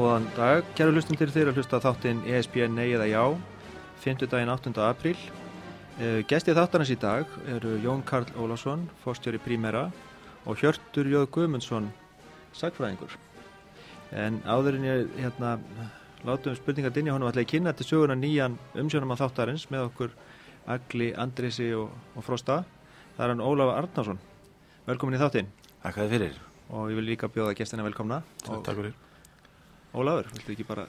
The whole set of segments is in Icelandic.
Góðan dag, kæru hlustundir þeirra hlusta þáttinn ESB Nei eða Já, 5. daginn 8. apríl. Uh, Gestið þáttarins í dag eru Jón Karl Ólásson, fórstjóri Prímera og Hjörtur Jóð Guðmundsson, sagfræðingur. En áðurinn ég hérna, látum spurningar dinja honum alltaf í kynna til söguna nýjan umsjónum af þáttarins með okkur Agli, Andrisi og, og Frosta. Það er hann Ólaf Arnarsson. Velkomin í þáttinn. Takk að þið fyrir. Og ég vil líka bjóða gestina velkomna. Takk fyrir. Ólafur, viltu ekki bara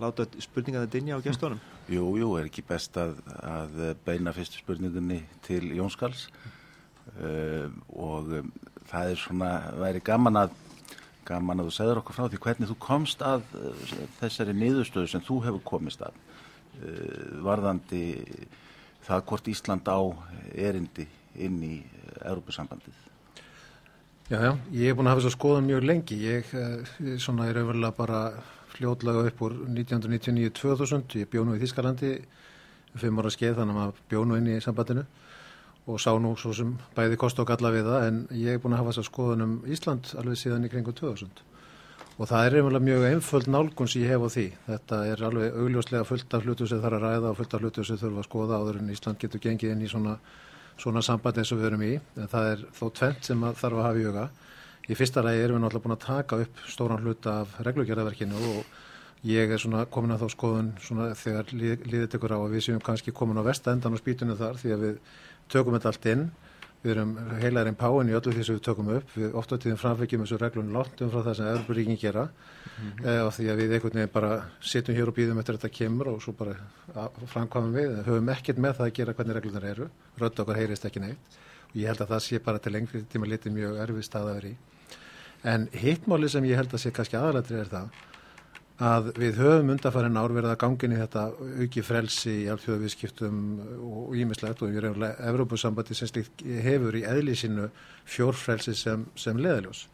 láta spurningar það dinja á gestunum? Jú, jú, er ekki best að, að beina fyrstu spurningunni til Jónskals uh, og um, það er svona, væri gaman að gaman að þú segður okkur frá því hvernig þú komst að uh, þessari niðurstöðu sem þú hefur komist að uh, varðandi það hvort Ísland á erindi inn í Európusambandið. Já, já, ég hef búin að hafa þess að skoða mjög lengi. Ég svona er auðvitað bara fljótlega upp úr 1999-2000. Ég bjónu í Þískalandi fimm ára skeið þannig að maður bjónu inn í sambandinu og sá nú svo sem bæði kost og galla við það en ég hef búin að hafa þess að skoðun um Ísland alveg síðan í kringum 2000. Og það er einhverja mjög einföld nálgun sem ég hef á því. Þetta er alveg augljóslega fullt af hlutu sem þarf að ræða og fullt af hlutu sem þurfa að skoða áður en Ísland getur gengið inn í svona svona samband eins og við erum í en það er þó tvent sem þarf að hafa í huga. Í fyrsta lagi erum við náttúrulega búin að taka upp stóran hluta af reglugjörðaverkinu og ég er svona komin að þá skoðun svona þegar líðið tekur á að við séum kannski komin á vestendan á spýtunum þar því að við tökum þetta allt inn við erum heilarinn páin í öllu því sem við tökum upp. Við ofta tíðum framfekjum þessu reglunum láttum frá það sem Európaríkin gera. Mm -hmm. e, og því að við einhvern veginn bara sittum hér og býðum eftir þetta kemur og svo bara framkvæmum við, höfum ekkert með það að gera hvernig reglunar eru, rödd okkar heyrist ekki neitt. Og ég held að það sé bara til lengri tíma litið mjög erfið stað að vera í. En hittmáli sem ég held að sé kannski aðalatri er það að við höfum undarfærin ár verið að gangin í þetta auki frelsi í alþjóðavískiptum og ímislegt og ég er einhverlega Evrópusambandi sem slikt hefur í eðlísinu fjórfrelsi sem, sem leðaljós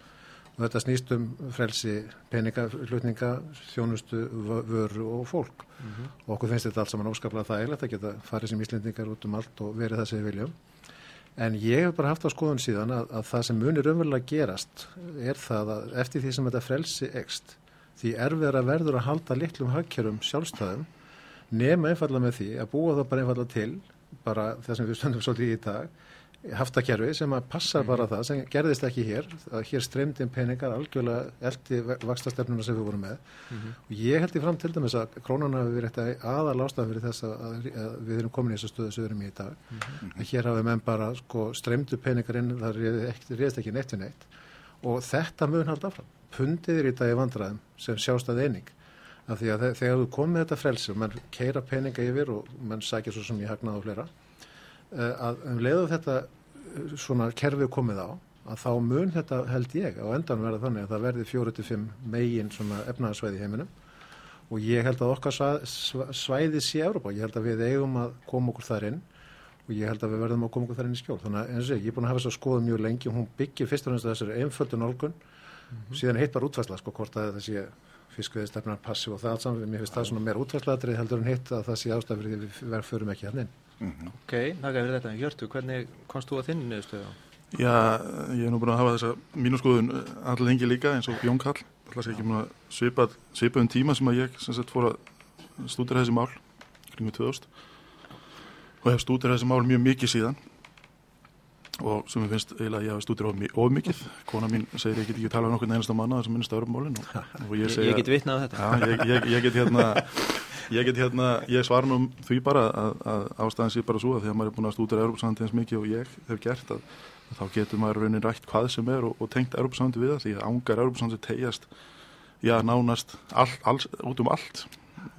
og þetta snýst um frelsi peninga, hlutninga, þjónustu, vöru og fólk. Mm -hmm. og okkur finnst þetta allt saman óskaplega þægilegt að geta farið sem íslendingar út um allt og verið það sem við viljum. En ég hef bara haft á skoðun síðan að, að það sem munir umverulega gerast er það að eftir því sem þetta frelsi ekst því erfiðar að verður að halda litlum hagkjörum sjálfstæðum nema einfalla með því að búa það bara einfalla til bara það sem við stöndum svolítið í dag haftakerfi sem að passa bara það sem gerðist ekki hér að hér streymdi peningar algjörlega eldi vakstastefnuna sem við vorum með. Mm -hmm. og ég held í fram til dæmis að krónuna hafi verið aðal ástæðan fyrir þess að, að við erum komin í þessu stöðu sem við erum í í dag. Mm -hmm. að hér hafi menn bara sko, streymdu peningar inn það reyðist ekki neitt við neitt. Og þetta mun halda fram pundið er í dag í vandræðum sem sjástað eining. Af því að þegar þú komið þetta frelsi og mann keira peninga yfir og mann sækja svo sem ég hagnaði flera að um leiðu þetta svona kerfið komið á að þá mun þetta held ég á endan verða þannig að það verði 4-5 megin svona efnaðarsvæði í heiminum. Og ég held að okkar svæði sé Európa, ég held að við eigum að koma okkur þar inn og ég held að við verðum að koma okkur þar inn í skjól. Þannig að eins og ég, er búin að hafa þess að skoða mjög lengi og hún byggir fyrst og næst þessari einföldu nálgun mm -hmm. síðan hitt bara útværsla sko hvort að það sé fiskveðistefnar passiv og það allt saman, mér finnst það svona meira útværsladrið heldur en hitt að það sé ástæður við verðum förum ekki hann inn mm -hmm. Ok, þakka fyrir þetta, Hjörtu, hvernig komst þú að þinn neðustöðu á? Já, ég er nú búin að hafa þessa mínu skoðun allir hengi líka eins og Jón Kall alltaf sé ekki múin að svipa, svipa um tíma sem að ég sem sagt fór að stúdira þessi mál kring 2000 og hef stúdira þessi mál mjög mikið síðan og sem ég finnst eiginlega að ég hafi stúdir of mikið. Kona mín segir ég get ekki tala um nokkur einasta manna þessum minnst örfumálin ég, ég get vitnað á þetta. Ja, ég, ég, ég get hérna ég get hérna, ég svar nú því bara að, að ástæðan sé bara svo að því að maður er búin að stúdira örfumsandi eins mikið og ég hef gert að, að þá getur maður raunin rætt hvað sem er og, og tengt örfumsandi við það því að ángar örfumsandi tegjast já nánast all, all, út um allt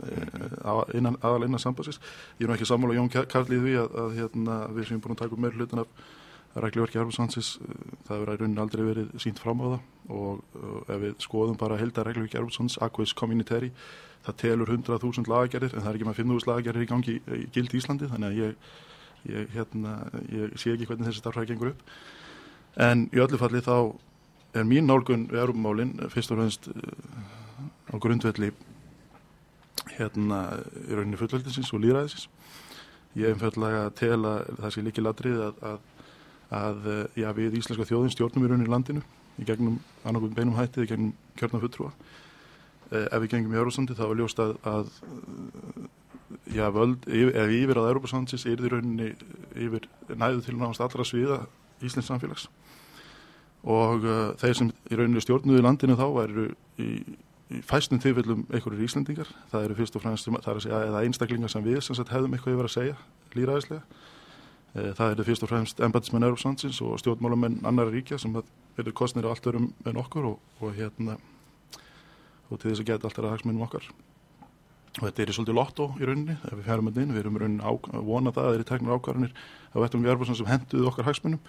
eh, innan, aðal innan sambansins ég er nú ekki sammála Jón Karlið því að, að hérna, við sem erum búin að taka upp meir hlutin af reglverki Erfursansis, eh, það verður í rauninni aldrei verið sínt fram á það og ef við skoðum bara heldar reglverki Erfursans, Aquis Communitary, það telur 100.000 lagagerðir en það er ekki með 5.000 lagagerðir í gangi í gild Íslandi þannig að ég, ég, hérna, ég sé ekki hvernig þessi starfræði gengur upp. En í öllu falli þá er mín nálgun við Erfumálinn fyrst og fremst eh, á grundvelli hérna í rauninni fullveldisins og líðræðisins. Ég er umfjallega að tela það sé líki ladrið að, að að eh, já, við íslenska þjóðin stjórnum í rauninni landinu í gegnum annarkum beinum hættið, í gegnum kjörna fulltrúa. Eh, ef við gengum í Európsandi þá er ljóst að, að já, völd, ef yfir að Európsandis er því rauninni yfir næðu til náðast allra sviða Íslands samfélags. Og uh, þeir sem í rauninni stjórnuði landinu þá eru í, í fæstum tilfellum einhverjir Íslendingar. Það eru fyrst og fremst það er að segja einstaklingar sem við sem sagt hefðum eitthvað yfir að segja líraðislega það eru fyrst og fremst embatismenn Európsandins og stjórnmálamenn annar ríkja sem eru kostnir á allt örum en okkur og, og hérna og til þess að geta allt er að hagsmunum okkar. Og þetta er í svolítið lotto í rauninni ef við færum þetta inn, við erum rauninni að vona það að það eru teknir ákvarðanir á vettum við erbúrsan sem henduðu okkar hagsmunum.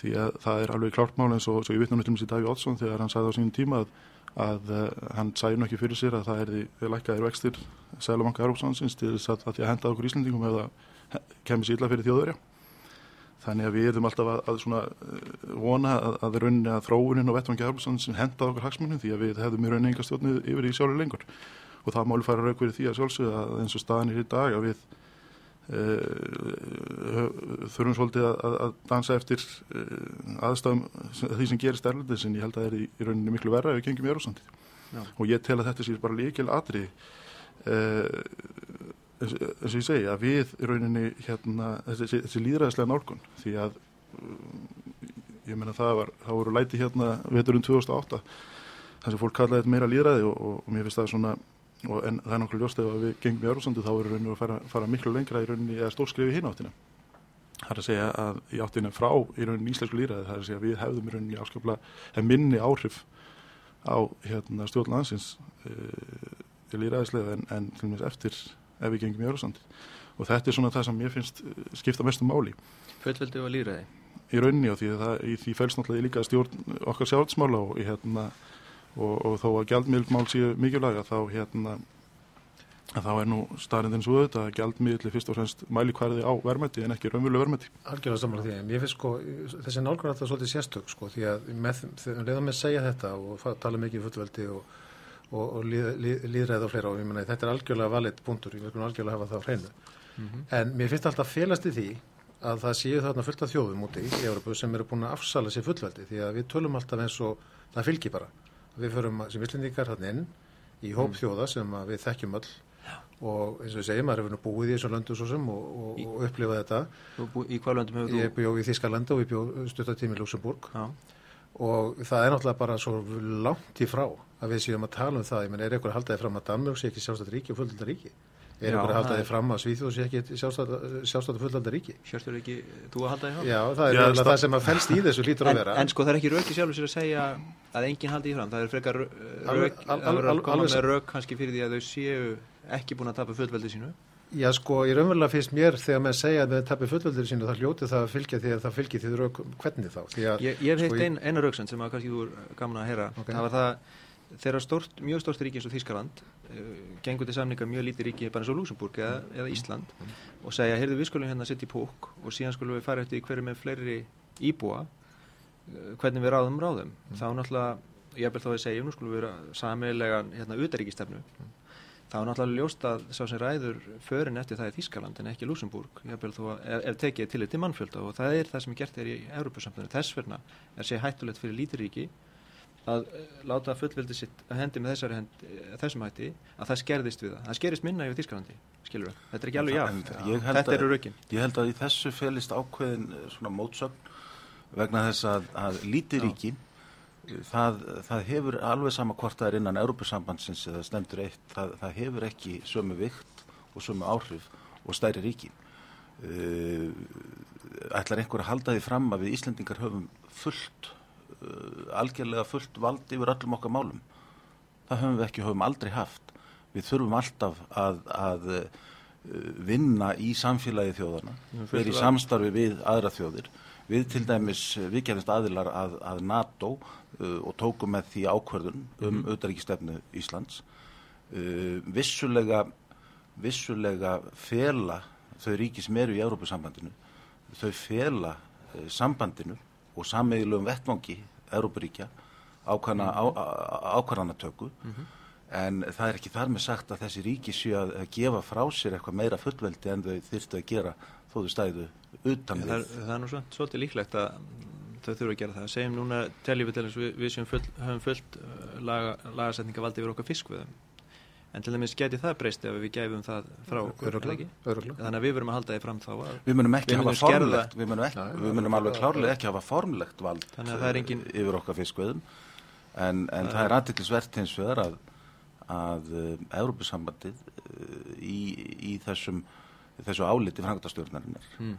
Því að það er alveg klárt mál eins og, ég vitna náttúrulega í Daví Oddsson þegar hann sagði á sínum tíma að, að uh, hann sæði nú ekki fyrir sér að það er því lækkaðir vextir Sælamanka Erbúrsansins til þess að, að því að henda okkur Íslandingum ef það kemur síðla fyrir þjóðverja þannig að við erum alltaf að, að svona, uh, vona að, að rauninni að þróunin og vettvangi Erbúrsansins henda okkur hagsmunum því að við hefðum í rauninni enga stjórnið yfir í sjálfur lengur. Og það máli fara rauk verið því að sjálfsögða að eins og staðan er í dag að við uh, þurfum svolítið að, að dansa eftir uh, aðstæðum því sem gerist erlendis en ég held að það er í, í rauninni miklu verra ef við gengjum í Eurósandi og ég tel að þetta sé bara líkil atri uh, eins, og ég segi að við rauninni hérna, þessi, þessi líðræðislega nálgun því að ég menna það var, það voru læti hérna veturinn 2008 þar sem fólk kallaði þetta meira líðræði og, og, og mér finnst það svona og en það er náttúrulega ljóst ef við gengum í Eurósandi þá er rauninni að fara, fara miklu lengra í rauninni eða stórskrifi hinn áttina. Það er að segja að í áttina frá í rauninni íslensku líraði það er að segja að við hefðum í rauninni áskaplega minni áhrif á hérna, stjórnlansins e, líraðislega en, en meins eftir ef við gengum í Eurósandi og þetta er svona það sem ég finnst skipta mestum máli. Földveldi og líraði í rauninni og því, það, í því fælst náttúrulega líka stjórn okkar sjálfsmála og, hérna, og, og þó að gjaldmiðlmál séu mikilvæga þá hérna að þá er nú staðrindin svo auðvitað að gjaldmiðli fyrst og fremst mælikvæði á verðmætti en ekki raunvölu verðmætti. Algjörlega samanlega því, en ég finnst sko þessi nálgur alltaf svolítið sérstök sko því að með, þegar leiðum við að segja þetta og tala mikið um fullveldi og, og, og líð, líð, líðræð og fleira og ég menna þetta er algjörlega valitt punktur, ég verður algjörlega að hafa það á hreinu. Mm -hmm. En mér finnst alltaf félast í því að það séu þarna fullt af þjóðum úti í Európu sem eru búin að afsala sér fullveldi því að við tölum alltaf eins og það fylgir bara. Við förum sem villindikar þarna inn í hóp mm. þjóða sem við þekkjum öll og eins og ég segi, maður hefur búið í þessu löndu svo sem og, og, og upplifað þetta. Bú, í hvað löndum hefur þú? Ég bjóð í Þískalandi og ég bjóð stuttatími í Luxemburg Já. og það er náttúrulega bara svo langt í frá að við séum að tala um það. Ég menn, er ykkur að halda þið fram að Danmjörg sé ekki sjálfstætt ríki og fullölda ríki? Er ykkur að halda þið fram að Svíþjóð sé ekki sjálfstætt og fullölda ríki? Sjörstur ekki, þú að halda þið fram? Já, það er Já, það sem að fælst í þessu lítur en, að vera. En sko það er ekki rauk í sjálfur sér að segja að enginn haldi því fram. Það er frekar rauk, það er að koma með rauk kannski fyrir því að þau séu ekki búin að tapa fullveldi sínu? Já sko, ég raunverulega finnst mér þegar maður segja að það tapir fullveldir sínu þá hljóti það að fylgja því að það fylgir því rauk hvernig þá? Að, ég, ég hef heitt sko, ein, eina rauksend sem að kannski þú er gaman að heyra okay. það var það þegar stort, mjög stort ríki eins og Þískaland uh, gengur til samninga mjög lítið ríki bara eins og Luxemburg eða, eða Ísland mm. og segja, heyrðu við skulum hérna að setja í pók og síðan skulum við fara eftir hverju með fleiri íbúa uh, hvernig við ráðum ráðum mm. þá náttúrulega, ég bel þá að segja, nú skulum við vera samilega hérna utaríkistefnu mm þá er náttúrulega ljóst að sá sem ræður förin eftir það í Þískaland en ekki Luxemburg ef, ef tekið til þetta mannfjölda og það er það að eh, láta fullveldi sitt að hendi með þessari hend, eh, þessum hætti að það skerðist við það, það skerðist minna í Þískalandi skilur það, þetta er ekki alveg já þetta eru rökin. Ég held að í þessu felist ákveðin eh, svona mótsögn vegna þess að, að lítiríki það, það hefur alveg sama hvort það er innan Európusambandsins eða stemdur eitt, það, það hefur ekki sömu vikt og sömu áhrif og stæri ríkin uh, ætlar einhver að halda því fram að við Íslendingar höfum fullt algjörlega fullt vald yfir öllum okkar málum. Það höfum við ekki, höfum aldrei haft. Við þurfum alltaf að, að uh, vinna í samfélagi þjóðana, verið í samstarfi við aðra þjóðir. Við til dæmis, við gerðist aðilar að, að NATO uh, og tókum með því ákverðun um mm auðaríkistefnu Íslands. Uh, vissulega, vissulega fela þau ríki sem eru í Európa-sambandinu, þau fela uh, sambandinu og sammeðilögum vettvangi Európa-ríkja ákvæðana, á, ákvæðanatöku mm -hmm. en það er ekki þar með sagt að þessi ríki séu að gefa frá sér eitthvað meira fullveldi en þau þyrstu að gera þó þau stæðu utan við. Það, það er nú svolítið líklegt að þau þurfa að gera það. Segjum núna, teljum við til þess við, við sem full, höfum fullt uh, laga, lagasetningavaldi yfir okkar fiskvöðum. En til dæmis geti það breyst ef við gefum það frá okkur, eða ekki? Öruglega. Þannig að við verum að halda því fram þá að Við munum ekki Við hafa formlegt, við munum, ekki, við munum alveg klárlega ekki hafa formlegt vald er engin- eh, yfir okkar fiskveðum en, en það er aðtiklisvert hins vegar að, að Európusambandið uh, í, í þessum, þessu áliti frangtastjórnarinnar mm.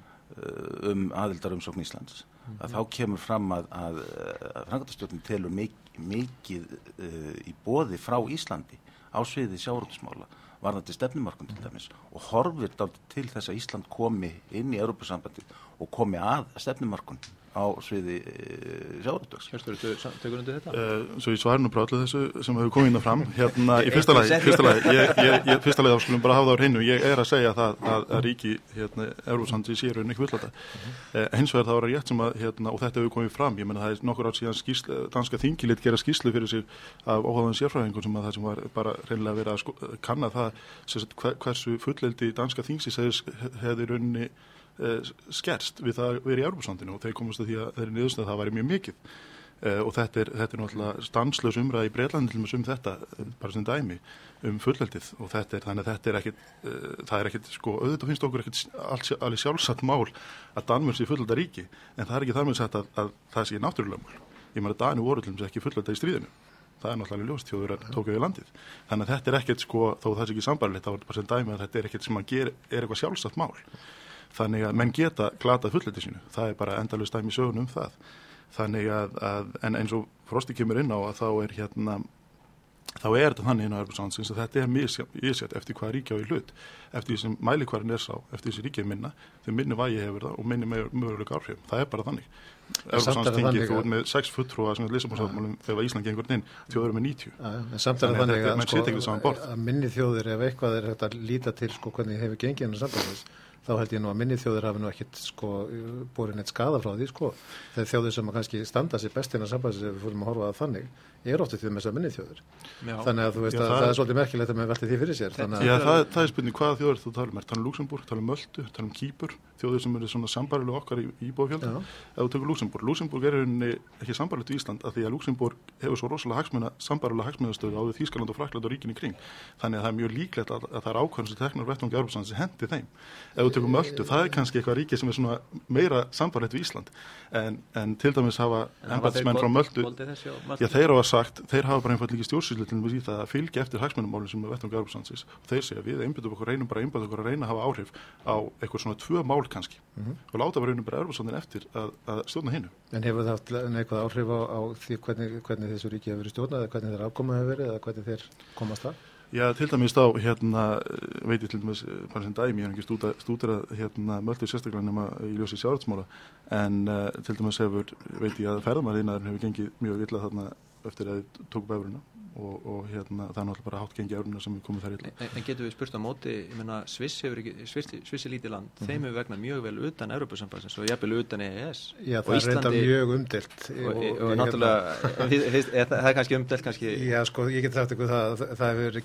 um aðildarumsókn Íslands að þá kemur fram að, að, að frangtastjórnin telur mik mikið uh, í bóði frá Íslandi á sviði sjárótusmála varðandi stefnumarkun til dæmis og horfir til þess að Ísland komi inn í Europasambandið og komi að stefnumarkun á sviði uh, sjárótus. Hjörstur, tegur undir þetta? Uh, svo ég svari nú bara allir þessu sem hefur komið inn að fram. Hérna í fyrsta lagi, fyrsta lagi ég, ég, ég, fyrsta lagi þá skulum bara hafa það á hreinu. Ég er að segja það að, að ríki hérna, Eurósandi séu raunin ekki villata uh, hins vegar þá er það rétt sem að hérna, og þetta hefur komið fram, ég menna það er nokkur ár síðan skýslu, danska þingilit gera skýslu fyrir sig af óháðan sérfræðingum sem að það sem var bara reynilega verið að sko, kanna það sem sagt, hver, hversu fulleldi danska þingsis hefði rauninni uh, skerst við það verið í Európusandinu og þeir komast að því að þeirri niðurst að það væri mjög mikið. Uh, og þetta er, þetta er náttúrulega stanslös umræði í Breitlandi til og með um þetta uh, bara sem dæmi um fulleldið og þetta er þannig að þetta er ekkit uh, það er ekkit sko auðvitað finnst okkur ekkit alls, alveg sjálfsagt mál að Danmur sé fullelda ríki en það er ekki þar með sagt að, að það sé náttúrulega mál. Ég maður að Dani voru til þess ekki fullelda í stríðinu. Það er náttúrulega ljóst þjóður að tóka við landið. Þannig að þetta er ekkert sko þó það sé ekki sambarlegt þá er bara sem dæmi að þetta er ekkert sem að gera er eitthvað sjálfsagt mál þannig að menn geta glatað fullleiti sínu. Það er bara endalust dæmi sögun um það. Þannig að, að en eins og Frosti kemur inn á að þá er hérna þá er þetta þannig inn á Erbursandsins að þetta er mísjætt eftir hvað ríkja á í hlut eftir því sem mælikvarinn er sá eftir því sem ríkja er minna, þegar minni vægi hefur það og minni mögulega áhrif, það er bara þannig. Erbursandstingið, þú ert með sex fulltrúa sem er Lissabonsáttmálum þegar Ísland gengur inn þjóður með 90 Já, já, en samt er það Þannig að að, borð. að minni þjóðir ef eitthvað er hægt að líta til sko, hvernig hefur gengið hennar sambandis þá held ég nú að minni þjóðir hafi nú ekkit sko, borin eitt skada frá því sko. þegar þjóðir sem að kannski standa sér best innan sambandis ef við fórum að horfa það þannig er ofta því með þessar minni þjóðir Já. þannig að þú veist Já, að það- það er svolítið merkilegt að með velti því fyrir sér þannig Já, að það, það er spurning hvaða þjóður þú tala um, er tala um Luxemburg, tala um Möldu, tala um Kýpur, þjóður sem eru svona sambarilega okkar í íbúafjölda. Já. Ef þú tekur Luxemburg, Luxemburg er í ekki sambarilegt við Ísland af því að Luxemburg hefur svo rosalega hagsmuna, sambarilega hagsmunastöðu á því Þýskaland og Frakland og ríkinni kring. Þannig að það er mjög líklegt eitthvað við sagt, þeir hafa bara einfallega ekki stjórnsýslu til þess að fylgja eftir hagsmunumálinn sem er vettum Garbursansis og þeir segja við einbjöndum okkur reynum bara einbjöndum okkur að reyna að hafa áhrif á eitthvað svona tvö mál kannski. Og láta bara reynum bara Garbursandin eftir að, að stjórna hinnu. en hefur það haft neikvæð áhrif á, á því hvernig, hvernig þessu ríki hefur verið stjórnað eða hvernig þeir afkoma hefur verið eða hvernig þeir komast það Já, til dæmis þá, hérna, veit ég til dæmis eh, bara sem dæmi, ég er ekki stúta, stútur að hérna, möldu sérstaklega nema í ljósi sjálfsmála en uh, til dæmis hefur, veit ég að ferðamæðinaður hefur gengið mjög illa þarna eftir að þið tók bæfurina og, og hérna, það er náttúrulega bara hátt gengið euruna sem er komið þær illa. En, en getur við spurt á móti, ég menna Sviss hefur ekki, Sviss, Sviss er lítið land, þeim hefur vegnað mjög vel utan Európa-sambansins og jafnvel utan EES. Já, það er reynda mjög umdilt Og, og, og náttúrulega, þið- þið- það það er kannski umdelt kannski, Já, sko, ég get sagt ykkur það, það, það hefur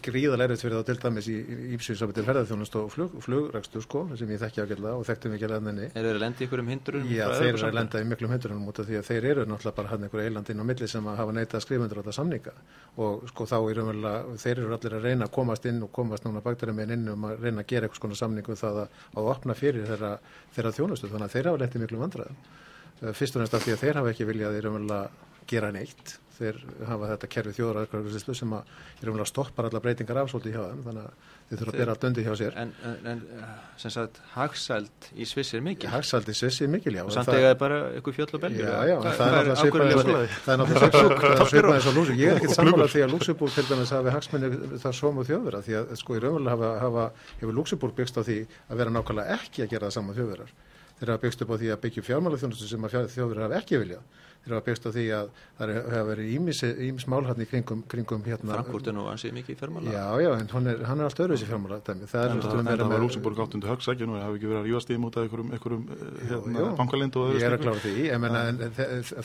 erfitt fyrir þá til dæmis í ípsinsabbi til ferðarþjónust og flug, flugrækstur, sko, sem ég þekki ágætlega og þekktum ekki alveg enni. er þeir að lenda í ykkurum hindrunum? Já, þeir eru að lenda í miklum hindrunum út af því að þeir eru náttúrulega bara hann einhver eiland inn á milli sem að hafa neitað skrifundur á þetta samninga og sko þá er umverulega, þeir eru allir að reyna að komast inn og komast núna baktarinn með inn um að reyna að gera eitthvað svona samning um það að, að opna fyrir þeirra, þeirra þjónustu þannig að þeir hafa lent í miklum vandræðum. Eh, Fyrst og næst af því að þeir hafa ekki viljað í raunverulega gera neitt. Þeir hafa þetta kerfi þjóðaraðkvæðarslu sem að í stoppar alla breytingar af svolítið hjá þeim þannig að þeir þurfa að bera allt undir hjá sér. En, en, en eh, sem sagt, hagsæld í Sviss er mikil Hagsaldi sessi mikil, já. og en samt það- eiga þeir bara ykkur fjöll og belgjur. Já, já, það er náttúrulega svipað eins og- ljóslega? það er náttúrulega svipað- það er svipað eins og Lúsebúk. Ég er ekkert sammála því að Lúksebúr til dæmis hafi hagsmenni þar somu þjóðverða því að sko í raunverulega hafa, hafa hefur Lúksebúr byggst á því að vera nákvæmlega ekki að gera það saman þjóðverðar. Þeir hafa byggst upp á því að byggja fjármálaþjónustu sem að þjóðverðar hafa ekki viljað. Þeir hafa byggst á því að það hefur verið ímis mál hann í kringum, kringum hérna. Frankfurt er nú ansið mikið í fjármála. Já, já, en hann er, hann er allt öðruðs í fjármála. Það er en það, það var Luxemburg áttundu högsækjun og það hefur ekki verið að rífast í mútað einhverjum, einhverjum hérna, bankalind og öðru Ég er að klára því, ég menna,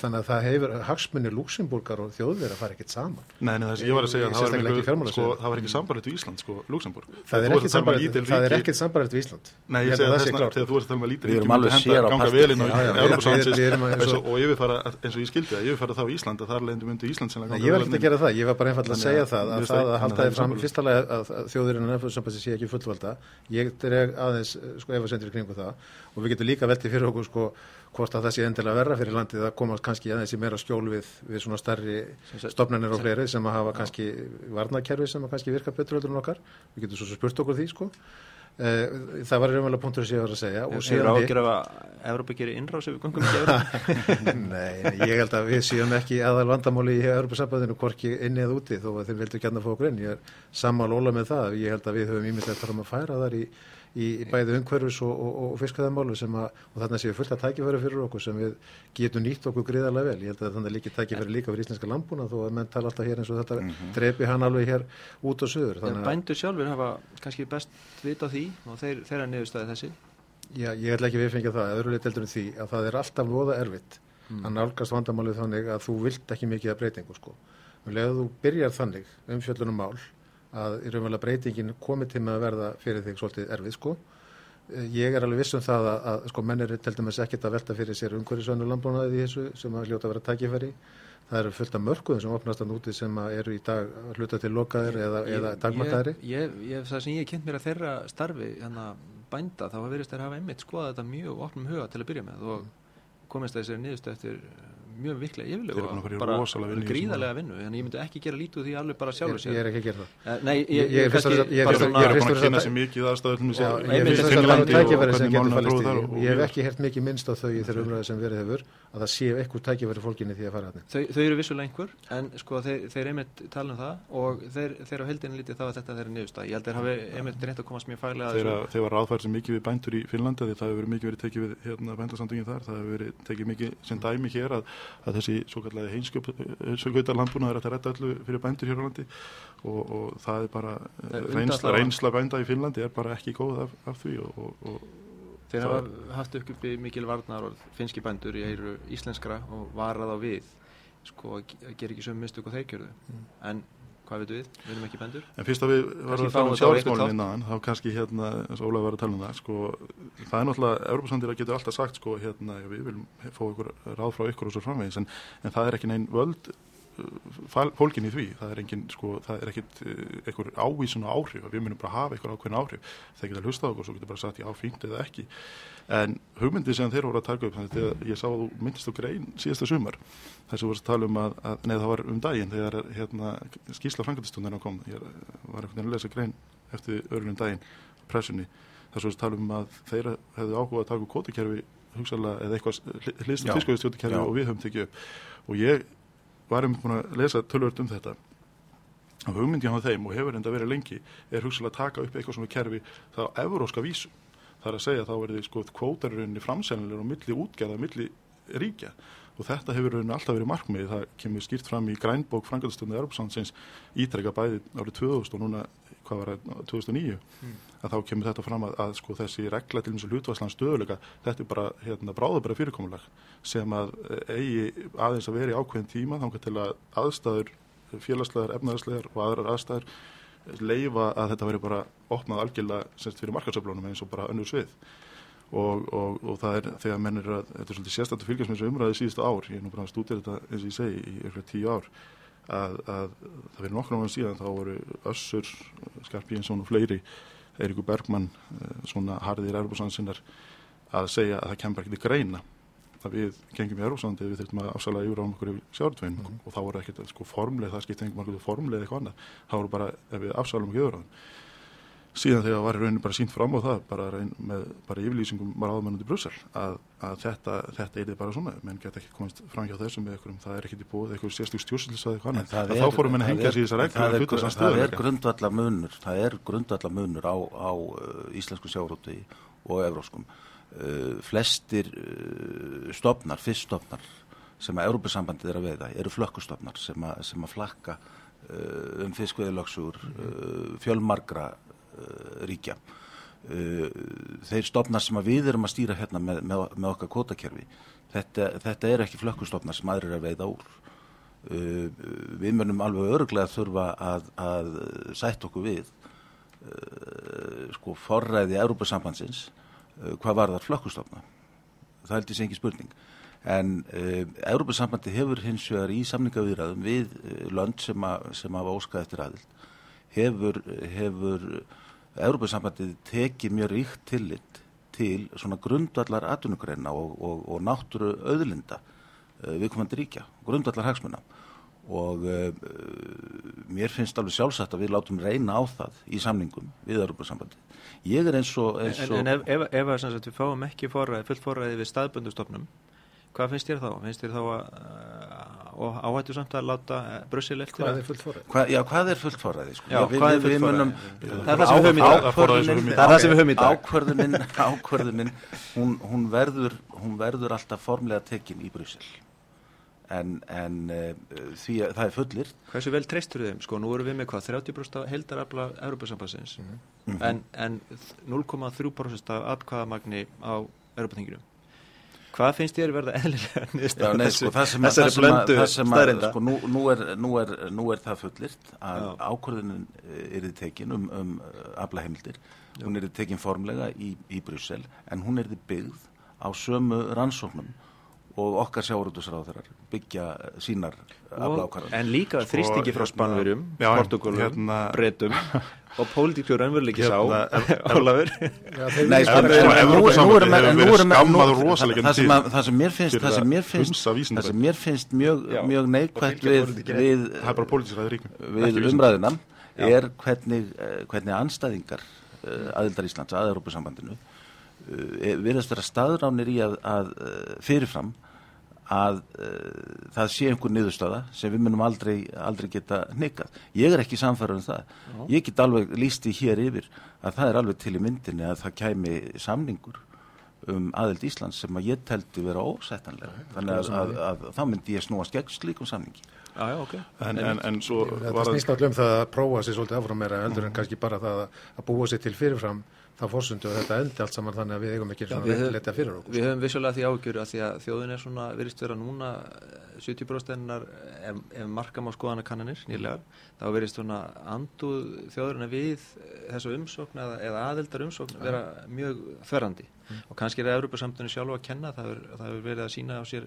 þannig að það hefur hagsmunni Luxemburgar og þjóðverð að fara ekkert saman. Nei, nei þess, ég var að segja að það var ekki ekkert ég að að eins og ég skildi það, yfirfara þá Ísland að þar leðindu myndi Ísland sem Ég var ekki að gera það, ég var bara einfallega að segja það að það að halda þið fram, fyrsta lega að þjóðurinn og nefnfjöldsambandi sé ekki fullvalda. Ég dreg aðeins, sko, ef að sendur í kringu það. Og við getum líka veltið fyrir okkur, sko hvort að það sé endilega verra fyrir landið að komast kannski aðeins í meira skjól við, við svona starri stopnarnir og fleiri sem að hafa kannski varnakerfi sem að kannski virka betur öllur en okkar, við getum svo spurt okkur því sko það var raunverulega punktur sem ég var að segja Hefur ágjör af að Európa gerir innráðs ef við gungum ekki Európa? Nei, ég held að við séum ekki aðal vandamáli í Európa-sambandinu hvorki inni eða úti þó að þeim vildu fá okkur inn ég er sammála óla með það ég held að við höfum ímyndilegt að fara þar í í, í bæði umhverfis og, og, og fiskæðamálu og þarna séu fullt að tækifæri fyrir okkur sem við getum nýtt okkur gríðarlega vel. Ég held að þannig líki tækifæri líka fyrir íslenska landbúna þó að menn tala alltaf hér eins og þetta mm -hmm. drefi hann alveg hér út og söður. En bændur sjálfur hafa kannski best vita því og þeir, þeirra niðurstaði þessi? Já, ég ætla ekki við fengja það, öðrulega teldur um því að það er alltaf voða erfitt mm. að nálgast vandamálið þannig að þú vilt ekki mikið að breytingu sko. Um leðu þú byrjar þannig umfjöllunum mál að í raunverulega breytingin komið til með að verða fyrir þig svolítið erfið sko. Eh, ég er alveg vissum það að, að sko menn eru til dæmis ekkert að velta fyrir sér umhverjusvænu landbúnaðið í þessu sem að hljóta að vera tækifæri. Það eru fullt af mörkuðum sem opnast að núti sem eru í dag hluta til lokaðir eða, eða dagmartæri. Það sem ég kynnt mér að þeirra starfi hérna bænda þá verðist þeir hafa einmitt skoðað þetta mjög opnum huga til að byrja með og komist þessari niðurstu eftir mjög viklega yfirlega og bara gríðarlega vinnu en ég myndi ekki gera lítið því alveg bara sjálfur sér. Ég er ekki að gera það. Uh, Nei, ég er bara svona Ég er búin að kynna sér mikið aðstæðum Ég hef ekki hert mikið minnst á þau í þeirra umræði sem verið hefur að það séu eitthvað tækifæri fólkinni því að fara hann Þau, þau eru vissulega einhver en sko þeir, þeir einmitt tala um það og þeir, þeir á heldinu lítið þá að þetta þeirra niðursta ég held að þeir hafi einmitt reynt að komast mjög fælega Þeir, þeir var ráðfært sem mikið við bændur í Finnlandi því það hefur verið mikið verið tekið við hérna, bændarsandungin þar. Það hefur verið tekið mikið sem dæmi hér að, að þessi svo kallagi heimskautar landbúna er að retta öllu fyrir bændur hér á landi. Og, og það er bara reynsla, reynsla bænda í Finnlandi er bara ekki góð af, af því og, og Þeir hafa haft uppið mikil varnar og finski bændur í eiru íslenskra og varað á við sko að gera ekki sömu mistök og þeir kjörðu mm. en hvað veitum við, við erum ekki bændur. En fyrst að við varum að tala um sjálfsmálinn innan þá kannski hérna, eins og Ólaug var að tala um það sko, það er náttúrulega, Európa-sandir getur alltaf sagt sko, hérna, við viljum fá ykkur ráð frá ykkur og svo framvegis en, en það er ekki neinn völd fólkin í því, það er engin sko, það er ekkit eh, einhver ávísun á áhrif við munum bara hafa einhver ákveðin áhrif. Þeir geta hlusta á okkur, svo getur bara sagt já, fínt eða ekki. En hugmyndi sem þeir voru að taka upp þannig að ég sá að þú myndist á grein síðasta sumar, þess að voru að tala um að, að neða það var um daginn þegar hérna, skísla frangatistunir kom. Ég var einhvern veginn að lesa grein eftir örlunum daginn, pressunni þess að voru að tala um að þeir hefðu áhuga að taka kótikerfi hugsalega eða eitthvað hlýstum fiskauðistjótikerfi og við höfum tekið upp. Og ég varum búin að lesa tölvört um þetta. Og hugmyndi á þeim og hefur enda verið lengi er hugsalega að taka upp eitthvað svona kerfi það á evróska vísu. Það er að segja þá er því sko kvótarurinn í framsænilegur og milli útgerða, milli ríkja. Og þetta hefur alltaf verið markmið það kemur skýrt fram í grænbók frangatastöndið Europashansins ítrekka bæði árið 2000 og núna hvað var það 2009 mm. að þá kemur þetta fram að, að sko þessi regla til þessu hlutvarslands stöðuleika þetta er bara hérna bráðabæra fyrirkomulag sem að eh, eigi aðeins að vera í ákveðin tíma þá til að aðstæður félagslegar, efnaðarslegar og aðrar aðstæður leifa að þetta veri bara opnað algjörlega semst fyrir markasöflunum eins og bara önnur svið og, og, og það er þegar menn er að þetta er svolítið sérstaklega fylgjast með umræði síðustu ár ég er nú bara að stúdira þetta eins og ég segi í ykkur tíu ár að, að það fyrir nokkrum ára síðan þá voru Össur, Skarpínsson og fleiri Eirikur Bergmann eh, svona harðir erbúsansinnar að segja að það kemur ekki til greina. Að við gengjum í Európsandi við þurftum að afsala yfir á okkur yfir sjártvegin mm. og þá voru ekkert sko formleið, það skipt einhver margur formleið eitthvað annað, þá voru bara ef við afsalum ekki yfir á það síðan þegar var í rauninu bara sínt fram á það bara, reyn, með, bara yfirlýsingum var áðmennandi Brussel að, að þetta, þetta er bara svona, menn geta ekki komist fram hjá þessum með einhverjum, það er ekkert í búið eitthvað sérstug stjórnstilsaði eitthvað annað, þá fórum við að hengja sér þessar reglur það er grundvallar munur það er grundvallar munur á, á uh, íslensku sjáróti og evróskum uh, flestir uh, stopnar, fyrststopnar sem að Európusambandið er að veiða eru flökkustofnar sem að, sem að flakka uh, um fiskveiðlagsur uh, fjölmargra ríkja. Uh, þeir stofnar sem að við erum að stýra hérna með, með, með okkar kvotakerfi, þetta, þetta er ekki flökkustofnar sem aðrir er að veiða úr. Uh, við munum alveg öruglega þurfa að, að sætt okkur við sko forræði Európa-sambandsins hvað var þar flökkustofna það held ég sé ekki spurning en Európa-sambandi hefur hins vegar í samningavíraðum við lönd sem, a, sem hafa óskað eftir aðild hefur, hefur Európa-sambandi tekið mjög ríkt tillit til svona grundvallar atvinnugreina og, og, og náttúru auðlinda uh, viðkomandi ríkja, grundvallar hagsmuna og uh, mér finnst alveg sjálfsagt að við látum reyna á það í samningum við Europasambandi. Ég er eins og... Eins og En, en ef, ef, ef að við fáum ekki forræði, fullt forræði við staðböndustofnum, hvað finnst þér þá? Finnst þér þá að, og áhættu samt að láta Brussel eftir Hvað er fullt forræði? Hva, já, hvað er fullt forræði? Sko? Já, við, hvað er fullt forræði? Það er það sem við höfum í dag. Ákvörðunin- Það er það sem við höfum í dag. Ákvörðunin, ákvörðunin hún, hún, verður, hún verður alltaf formlega tekin í Brussel. En, en uh, því að það er fullir Hversu vel treystur þeim? Sko, nú erum við með hvað, 30% heldarafla Európa-sambassins en, en 0,3% af atkvæðamagni á Európa-þinginu. Hvað finnst þér verða eðlilega þessu- sko, þessari það sem að, blöndu staðreynda? sko, nú, nú, er, nú, er, nú er það fullirt að Já. ákvörðunin er þið tekin um, um aflaheimildir, hún er þið tekin formlega í, í Brussel en hún er þið byggð á sömu rannsóknum og okkar sjáurútusráðurar byggja sínar aflaákvarðan. En líka þrýstingi frá hérna- Spanverjum, Portugalum, hérna- Bretum og pólitíklu raunveruleiki sá, Hérna, Ólafur. Nei, sko, sko, rosalega það sem mér finnst það sem mér finnst það sem mér finnst mjög, mjög neikvægt við, við, Það er bara pólitísræði ríkum. við umræðina er hvernig, eh, hvernig anstæðingar uh, aðildar Íslands að Európusambandinu uh, verðast vera staðránir í að, að uh, fyrirfram að uh, það sé einhver niðurstöða sem við munum aldrei, aldrei geta neikað. Ég er ekki samfæður um það. Ég get alveg lísti hér yfir að það er alveg til í myndinni að það kæmi samningur um aðild Íslands sem að ég teldi vera ósættanlega. Þannig að, að, að, að þá myndi ég snúast gegn slíkum samningi. Já, já, ok. En, en, en svo Þetta það snýst alltaf um það að prófa sér svolítið áfram meira heldur en kannski bara það að- að búa sér til fyrirfram þá fórsundu og þetta endi allt saman þannig að við eigum ekki við svona leita fyrir okkur. Við höfum vissulega því ágjur að því að þjóðin er svona, virðist vera núna eh, 70% hennar, ef, ef marka má skoðana kannanir nýlegar, þá virðist svona anduð þjóðurina við eh, þessa umsókn eða, eða aðeldar umsókn vera mjög þverrandi. Og kannski er Európa-samtunni sjálf að kenna, það hefur verið að sína á sér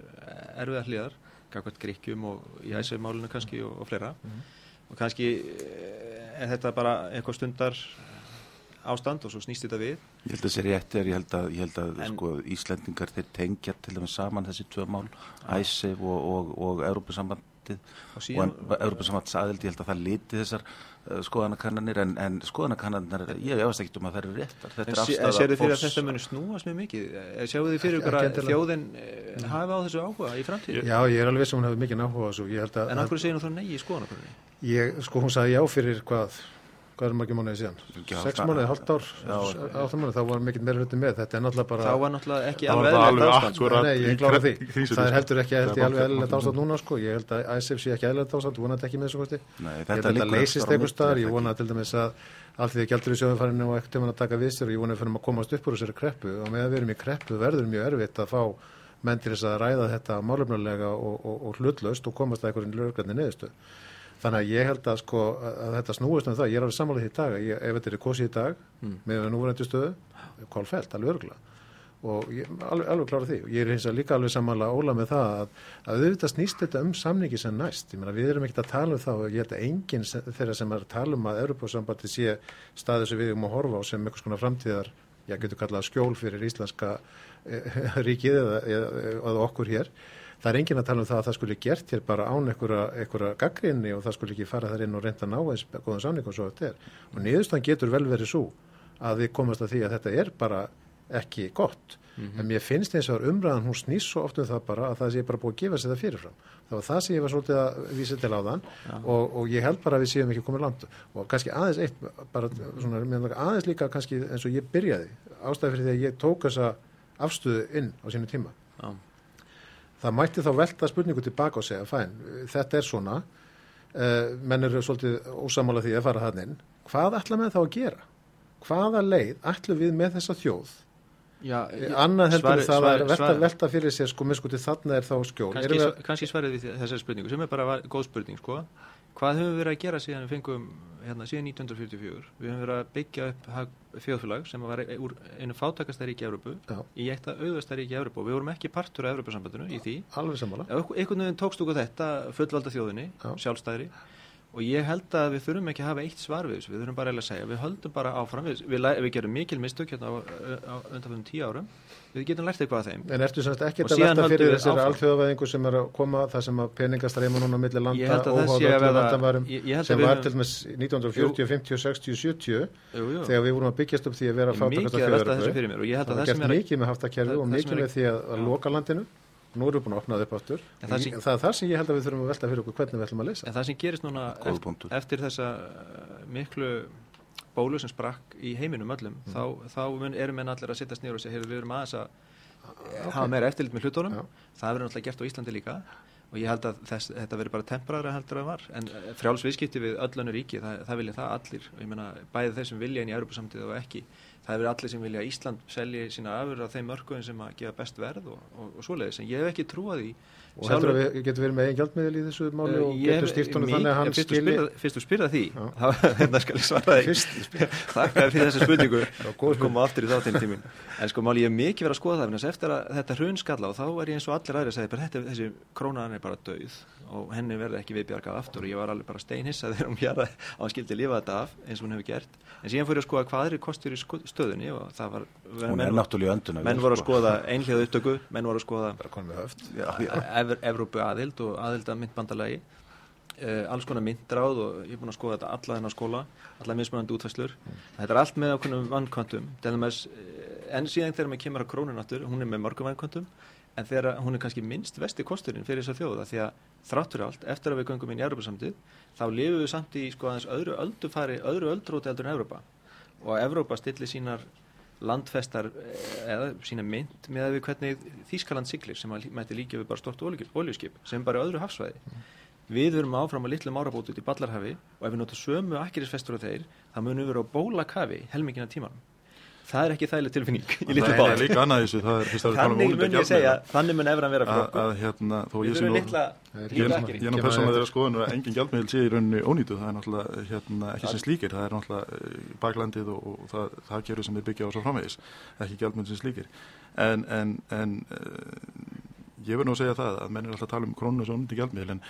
erfiða hliðar, gagvart Gríkjum og í æsefmálinu kannski og, og fleira. Og kannski eh, er þetta bara eitthvað stundar ástand og svo snýst þetta við Ég held að þessi rétt er, ég held að, ég held að En- sko, Íslendingar þeir tengja til dæmis saman þessi tvö mál, æsif og, og, og Európa-sambandið og og síðan, Európa-sambands aðild, ég held að það liti þessar uh, skoðanakannanir en, en skoðanakannanir, ég efast ekki um að það eru réttar. Þetta En, er sé, en sér þið fyrir að þetta muni snúast mjög mikið? Eh, Sjáu þið fyrir ykkur að þjóðin eh, hafi á þessu áhuga í framtíð? Já, ég er alveg viss um hún hefur mikið áhuga á þessu. Ég held að, En af hverju segir hún þá nei í skoðanakonunni? ég, sko hún sagði já fyrir hvað, hvað er margir mánuðið síðan? Sex mánuðið, halvt ár, Já. átta mánuðið, þá var mikill meira hluti með. Þetta er náttúrulega bara... Þá var náttúrulega ekki alveg eðlilegt ástand. Nei, ég klára því. Það er heldur ekki eðlilegt ástand núna sko. Ég held að ISF sé ekki eðlilegt ástand, vonandi ekki með þessu kosti. Nei, Ég þetta held að liggur þetta leysist einhver staðar, ég vona til dæmis að allt því að gældur í sjóðanfærinu og ekkert um að taka við sér og ég vona fyrir að komast upp úr þessari kreppu og með að við erum í kreppu verður mjög erfitt að fá menn til þess að ræða þetta málefnulega og, og, og hlutlaust og komast að einhverjum lögurgarni neðustu. Þannig að ég held að, sko, að þetta snúist um það, ég er alveg sammálið því í dag, að ég, ef þetta er kosið í dag með núverandi stöðu, kólfælt, alveg örgulega og ég alveg, alveg klára því. Og ég er hins vegar líka alveg sammála óla með það að, að auðvitað snýst þetta um samningi sem næst. Ég meina við erum ekkert að tala um það og ég held að enginn þeirra sem er að tala um að Europasambandi sé staði sem við erum að horfa á sem einhvers konar framtíðar ég getur kallað skjól fyrir íslenska eh, ríkið eða, eða, eða okkur hér það er enginn að tala um það að það skulle gert hér bara án einhverja, gaggrinni og það skulle ekki fara þar inn og reynda að ná eins góðan samning og svo þetta er. Og niðurstaðan getur vel verið svo að við komast að því að þetta er bara ekki gott. En mér finnst eins og umræðan hún snýst svo oft um það bara að það sé bara búið að gefa sér það fyrirfram. Það var það sem ég var svolítið að vísa til á þann og, og ég held bara að við séum ekki komið langt. Og kannski aðeins eitt bara svona, aðeins líka kannski eins og ég byrjaði. Ástæði fyrir því að ég tók þessa afstöðu inn á sínu tíma. Já. Það mætti þá velta spurningu tilbaka og segja, fæn, þetta er svona, uh, menn eru svolítið ósamála því að fara þannig, hvað ætla með þá að gera? Hvaða leið ætlum við með þessa þjóð? Já, Annað heldur svari- það svari- að velta, velta fyrir sér, sko, með sko til þarna er þá skjól. kannski, við, kannski svarið við þessari spurningu sem er bara var, góð spurning sko. Hvað höfum við verið að gera síðan við fengum hérna, síðan 1944 við höfum verið að byggja upp þjóðfélag sem var úr einu fátakasta ríki Európu í eitt af auðvasta ríki Európu og við vorum ekki partur af Európusambandinu í því. alveg. Ef einhvern veginn tókst okkur þetta fullvalda þjóðinni, Já. sjálfstæðri og ég held að við þurfum ekki að hafa eitt svar við þessu, við þurfum bara að segja við höldum bara áfram, við, við, við gerum mikil mistök hérna á, á undanfjöndum tíu árum. Við getum lært eitthvað af þeim. En ertu semst ekki að höldum fyrir þessari alþjóðavæðingu sem er að koma, það sem að peningastreima núna millir landa óháð öllum verða- að sem var til dæmis 1940, 50, 60, 70 jú, jú. þegar við vorum að byggjast upp því að vera er og ég held það gert er mikið með haftakerfi og mikið með því að, loka landinu nú erum við búin að opna það upp áttur En það sem- það er það sem ég held að við þurfum að velta fyrir okkur hvernig við ætlum að leysa en það sem gerist núna Góður eft, punktur. eftir þessa uh, miklu bólu sem sprakk í heiminum öllum Mm. þá, þá mun, erum menn allir að sittast nýður og segja "Heyrðu, við erum aðeins að hafa meira eftirlit með hlutunum. Já. það verður náttúrulega gert á Íslandi líka. Og ég held að þess, þetta verður bara temporæra heldur að var. En eh, frjáls viðskipti við öll önnu ríki það, það vilja það allir. Og ég meina bæði þeir sem vilja inn í Európa-samtíð og ekki það verður allir sem vilja að Ísland selji sína afur á þeim mörkuðin sem að gefa best verð og, og, og svoleiðis. En ég hef ekki trúað í og heldur að við getum verið með einn gjaldmiðil í þessu máli og getur hef- stýrt honum þannig að hann skilji spyrða- Fyrst þú spyrða því. Þá hérna skal ég svara því. Þakka fyrir þessu spurningu. Góð koma aftur í þáttinn tímin En sko máli ég hef mikið verið að skoða það eftir að þetta hrun skalla og þá er ég eins og allir aðri að segja bara þetta, þessi krónan er bara döið og henni verði ekki viðbjargað aftur og ég var alveg bara steinhissa þegar hún á að skildi lifa þetta af eins og hún hefur gert. En síðan fór ég að skoða hvað er kostur í sko- stöðunni og það var menn, er menn voru að skoða einhliða upptöku menn voru að skoða Evrópu aðild og aðild að myndbandalagi uh, alls konar myndráð og ég er búin að skoða þetta alla þennan skóla alla mismunandi útfæslur þetta er allt með ákveðnum vannkvantum dæmis, uh, en síðan þegar maður kemur að krónunáttur hún er með mörgum vannkvantum en þegar hún er kannski minnst vesti kosturinn fyrir þessa þjóða því að þráttur allt eftir að við göngum inn í Evrópasamtið þá lifum við samt í sko aðeins öðru öldufari öðru öldróti eldur en Evrópa. Og Evrópa stillir sínar landfestar eh, eða sína mynd með að við hvernig Þískaland siglir sem að mætti líka við bara stort oljuskip sem bara öðru hafsvæði. Við verum áfram að litlum árabót út í Ballarhafi og ef við notum sömu akkerisfestur á þeir þá munum við vera á bólakafi helmingina tímanum það er ekki þægileg tilfinning í litlu bát er að um þannig mun ég segja, þannig mun efran vera að, frá að hérna, þó við þurfum litla Ég er nú persónulega eftir. þeirra skoðun að engin gjaldmiðl sé í rauninni ónýtu, það er náttúrulega hérna, ekki sem slíkir, það er náttúrulega eh, baklandið og, og það, það gerur sem við byggja á svo framvegis, ekki gjaldmiðl sem slíkir. En, en, en uh, ég verð nú að segja það að menn er alltaf að tala um krónu svo ónýti gjaldmiðl en,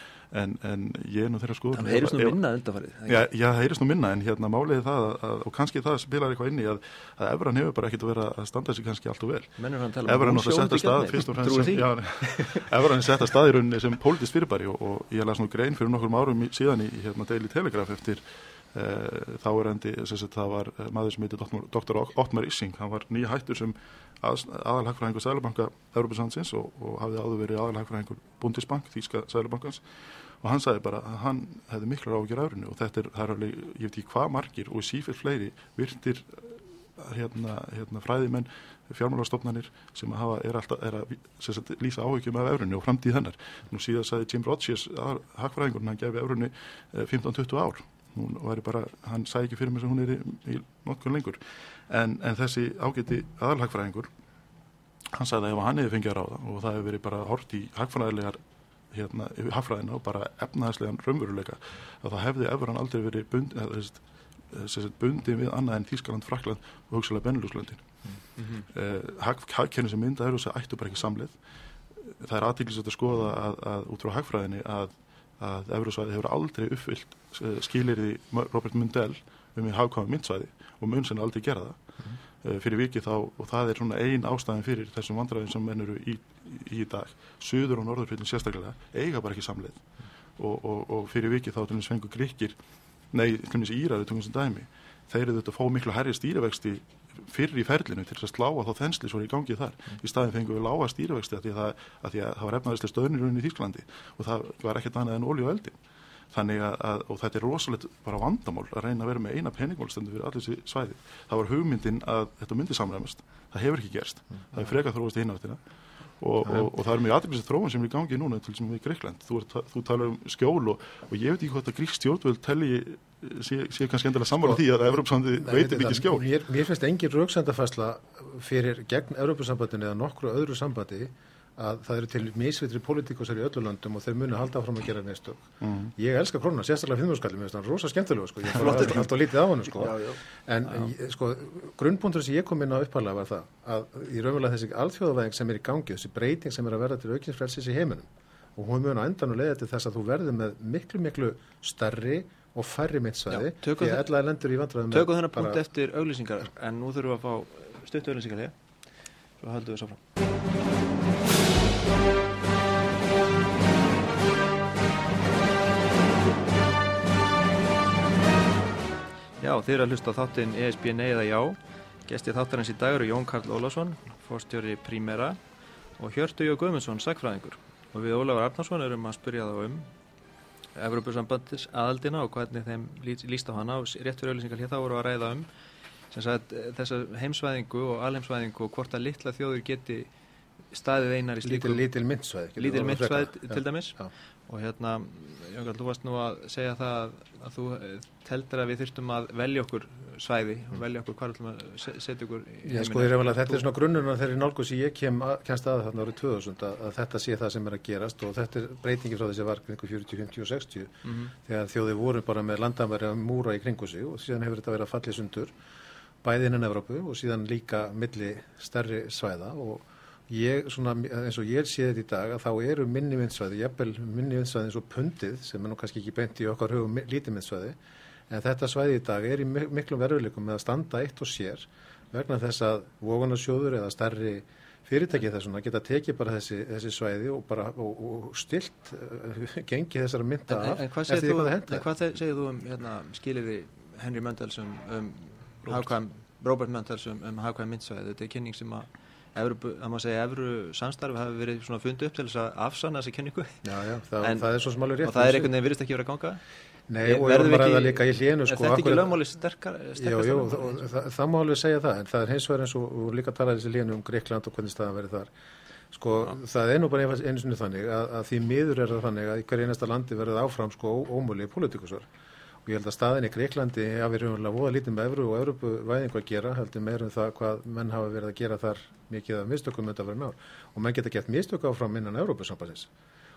en, en ég er nú þeirra skoðun þannig heyrðist nú minna undanfarið Já, já, heyrist nú minna en hérna málið er það að, að, og kannski það spilar eitthvað inn í að, að Evran hefur bara ekkert að vera að standa sig kannski allt og vel menn er hann að tala gjaldmiðil. fyrst og því? fremst já, Evran er sett að stað í rauninni sem pólitískt fyrirbæri og, og ég las nú grein fyrir nokkur árum síðan í hérna Daily Telegraph eftir þá er endi það var eh, maður sem heitir Dr. Ottmar Issing hann var nýja hættur sem að, aðalhagfræðingur Sælubanka Európa-Sandsins og, og hafði áður verið aðalhagfræðingur Bundesbank, Þýska Sælubankans og hann sagði bara að hann hefði miklar ágjur afrinu og þetta er, það er alveg, ég veit ekki hvað margir og sífill fleiri virtir hérna, hérna fræðimenn fjármálastofnanir sem að hafa, er alltaf er að sagt, lýsa áhyggjum af eurunni og framtíð hennar. Nú síðan sagði Jim Rogers hagfræðingurinn, hann gefi eurunni 15-20 ár. Hún væri bara, hann sagði ekki fyrir mig sem hún er í, í notkun lengur. En, en þessi ágæti aðalhagfræðingur hann sagði að ef hann hefði fengið að ráða og það hefði verið bara hort í hagfræðilegar hérna, hagfræðina og bara efnaðslegan raunveruleika að það hefði efur hann aldrei verið bund, eða, þessi, bundin við annað en Þískaland, Frakland og hugsalega Benelúslöndin Mhm. uh, hagkerni sem mynda eru og það ættu bara ekki samlið það er aðtiklisvægt að skoða að, að út frá hagfræðinni að, að Evrosvæði hefur aldrei uppfyllt uh, skilirði Robert Mundell um í hagkvæmi myndsvæði og mun sem aldrei gera það. Mhm. uh, fyrir vikið þá og það er svona ein ástæðin fyrir þessum vandræðin sem menn eru í, í, dag. Suður og Norðurfjöldin sérstaklega eiga bara ekki samlið og, og, og fyrir vikið þá til þess fengur gríkir nei, til þess íraði tungum sem dæmi þeir eru þetta að fá miklu herri stýrivexti fyrir í ferlinu til að slá að þá þensli svo er í gangið þar. Í staðin fengum við lága stýrivexti að því að að því að það var efnaðislega stöðnir í Þýsklandi og það var ekkert annað en og eldi. Þannig að, og þetta er rosalegt bara vandamál að reyna að vera með eina peningmálstendu fyrir allir þessi svæði. Það var hugmyndin að þetta myndi samræmast. Það hefur ekki gerst. Það er frekar þróast í hináttina og, og, og það er mjög aðeins þróun sem er í gangi núna til sem við Greikland, þú, þú talar um skjól og, og ég veit ekki hvort að Grík stjórnvöld telli sé, sé kannski endilega sammála Sko, því að Evropasandi veitir mikið skjól. Mér, mér finnst engin rauksendafæsla fyrir gegn Europasambandinu eða nokkru öðru sambandi að það eru til misvitri pólitíkusar í öllu löndum og þeir muni halda áfram að gera neistök. Mhm. Ég elska krónar, sérstaklega fimmurskallin, finnst hann rosa skemmtilega, sko. Ég fór alltaf, lítið á hann, sko. En ég- sko, grunnbúndur sem ég kom inn á uppalega var það að í raunverulega þessi alþjóðavæðing sem er í gangi, þessi breyting sem er að verða til aukinsfrelsis í heiminum og hún mun á endanum leiða til þess að þú verður með miklu, miklu starri og færri Já, tökum því að það- ella lendur í vandræðum Já, þið eru að hlusta á þáttinn ESB Nei eða Já. Gestið þáttarins í dag eru Jón Karl Ólafsson fórstjóri Prímera og Hjörtu Jó Guðmundsson, sagfræðingur og við Ólafur Arnarsson erum að spyrja þá um Evropasambandis aðaldina og hvernig þeim líst á hana. Og rétt fyrir auðlýsingar hér þá voru að ræða um eh, þessa heimsvæðingu og alheimsvæðingu og hvort að litla þjóður geti staðið einar í slíkum lítil myndsvæði lítil myndsvæði til dæmis. Já. Og hérna, Jón Karl, þú varst nú að segja það að, að þú teldir að við þurftum að velja okkur svæði og velja okkur hvað ætlum að se- setja okkur Já, sko, heiminum. ég reyfilega, þetta er svona grunnurinn þegar í nálgu sem ég kem að, kemst að þarna árið 2000 að, að þetta sé það sem er að gerast og þetta er breytingi frá þessi var kringu 40, 50 og 60 Mhm. þegar þjóði voru bara með landamæri að múra í kringu sig og síðan hefur þetta verið að fallið sundur bæði innan Evrópu og síðan líka milli stærri svæða og ég, svona, eins og ég sé þetta í dag að þá eru minni myndsvæði, jafnvel minni myndsvæði eins og pundið sem er nú kannski ekki beint í okkar hugum lítið myndsvæði en þetta svæði í dag er í mi- miklum verðuleikum með að standa eitt og sér vegna þess að vogunarsjóður eða stærri fyrirtæki þessuna geta tekið bara þessi, þessi svæði og bara og, og stilt uh, gengi þessara mynda En, af en, en hvað segir þú, segir þú um hérna, skiliði Henry Mendels um, um Robert. Mendels um, um hagkvæm myndsvæði? Þetta er kynning sem að Evru, að maður segja Evru samstarfi hafi verið svona fundið upp til þess að afsanna þessi kynningu Já, já, það, En- það er svo alveg rétt. og það er einhvern veginn virðist ekki verið að ganga Nei, og verðum bara ekki- í hlénu, er sko. þetta ekki akkurat- lögmáli sterkar, Jú, sterkasta jú, lögmáli? það, það, það má alveg segja það, en það er hins vegar eins og, og líka talaði þessi línu um Greikland og hvernig staðan verið þar. Sko, það er nú bara einu einu sinni þannig að, að því miður er það þannig að í hverju einasta landi verið áfram sko ómúli pólitíkusar. Og ég held að staðin í Greiklandi hafi raunverulega voða lítið með Evru og Evrupu væðingu að gera, heldur meir um það hvað menn hafa verið að gera þar mikið af mistökum verið ár. Og menn geta gert mistök áfram innan Evrupusambansins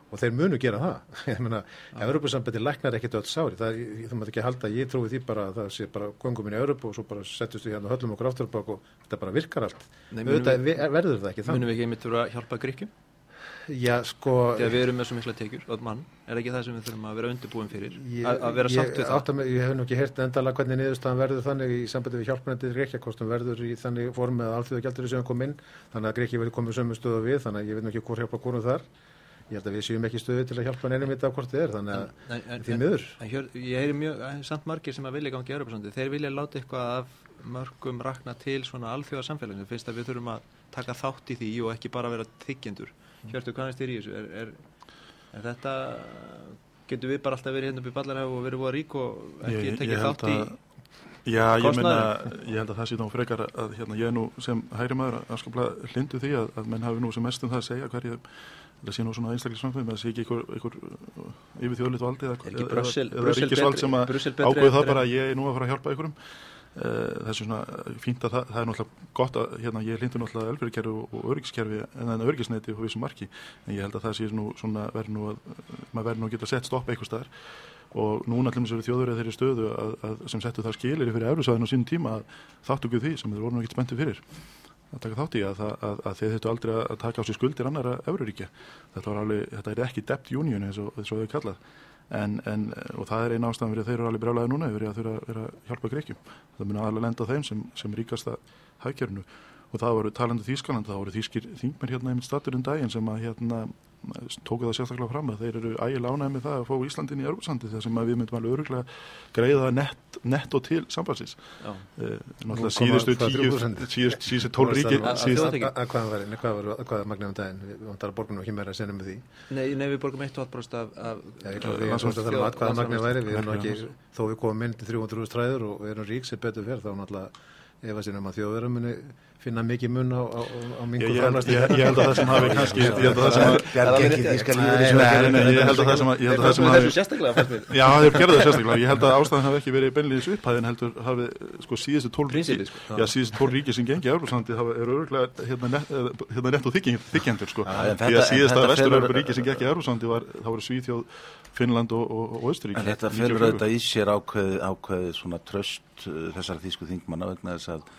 og þeir munu gera það. Ég meina, Evrópusambandi læknar ekkert öll sári. Það, þú mátt ekki halda, ég trúi því bara að það sé bara göngum inn í Evrópu og svo bara settust við hérna og höllum okkur aftur bak og þetta bara virkar allt. Nei, munum Auðvitað vi- verður það ekki Munum þannig. við ekki einmitt þurfa að hjálpa Gríkjum? Já, sko, Þegar við erum með svo mikla tekjur, og mann, er ekki það sem við þurfum að vera undirbúin fyrir? ég, Að að vera sátt við það? mig, ég hef nú ekki heyrt endala hvernig niðurstaðan verður þannig í sambandi við hjálpnættið Reykjakostum verður í þannig form að alþjóða gældur sem kom inn, þannig að Greikki verður komið sömu stöðu við, þannig að ég veit nú ekki hvort hjálpa hvort þar. Ég held að við séum ekki stöðu til að hjálpa neinum þetta hvort þið er, þannig að En- en- því miður. En hér, ég heyri mjög, samt margir sem að vilja gangi í Europasandi, þeir vilja láta eitthvað af mörgum rakna til svona alþjóða samfélaginu, finnst að við þurfum að taka þátt í því og ekki bara vera þykjendur. Hjörtu, hvað er styrir í þessu? Er, er, er þetta, getur við bara alltaf verið hérna upp í ballarhæfu og verið búið rík og ekki held þátt í, að- Já, ég kostnaði? meina, ég held að það sé þá frekar að, að hérna, ég nú sem hægri maður að skapla hlindu því að, að menn hafi nú sem mest um það að segja hverju það sé nú svona einstaklega samkvæm að sé ekki einhver, einhver yfir þjóðlít valdi eða, eða Brussel ríkisvald sem að ákveðu það bara að ég er nú að fara að hjálpa einhverjum þessu svona fínt að það, það er náttúrulega gott að hérna, ég hlindu náttúrulega elfyrirkerfi og, örgiskerfi en það örgisneti og vissum marki. En ég held að það sé nú svona verður nú að maður verður nú að geta sett stopp eitthvað staðar. Og núna allir eru þjóður eða þeirri stöðu að, að, sem settu það skilir fyrir Eurósæðin á sínum tíma að þáttu ekki því sem þeir voru nú ekki spenntu fyrir. Að taka þátt í að, að, að, þeir þurftu aldrei að taka á sig skuldir annara Euróríkja þetta, alveg, þetta er ekki debt union eins og, eins og þau kallað en, en, og það er eina ástæðan fyrir að þeir eru alveg brjálæði núna yfir að þurfa að, vera að hjálpa greikjum það mun aðalega lenda þeim sem, sem ríkasta hagkerfinu. Og það voru talandi Þýskaland, það voru þýskir þingmenn hérna einmitt statur um daginn sem að hérna tóku það sérstaklega fram að þeir eru ægilega ánægð með það að fá Íslandin í Europasandi þar sem að við myndum alveg öruglega greiða nett, netto til sambandsins Já. Eh, náttúrulega síðustu 0,3%. tíu síðustu síðustu tól ríki hvað var, nei, hvað var, hvað var magnið um daginn? Við vantar að borgunum ekki meira að senna með því. Nei, nei, við borgum 1,8% af, af Já, ég kláði því Landsframleiðslu. að það er að hvað magnið væri. Við erum nú Verklega, ekki, þó við komum inn til 300 úr stræður og erum rík sem betur fyrir, þá náttúrulega ef að sinna að þjóðverðar muni finna mikið mun á, á, á Ég, mingu ég, held- ég, held að það sem hafi kannski ég held að það sem nei, ég held að það sem held að það sem þessu að sérstaklega fannst mér Já, þeir gerðu það sérstaklega. Ég held að ástæðan hafi ekki verið beinliðis upphæðin heldur hafi sko síðustu tól ríki, sko. já, síðustu tól ríki sem gengi Európslandi hafa er örgulega hérna, eh, hérna nett og þykjendur sko. Já, Því að síðasta en þetta vestur felur- ríki sem gengi Európslandi var, það voru Svíþjóð, Finnland og, og, og Östuríki. En þetta felur auðvitað í sér ákveðið, ákveðið svona tröst uh, þessara þýsku þingmanna vegna þess að,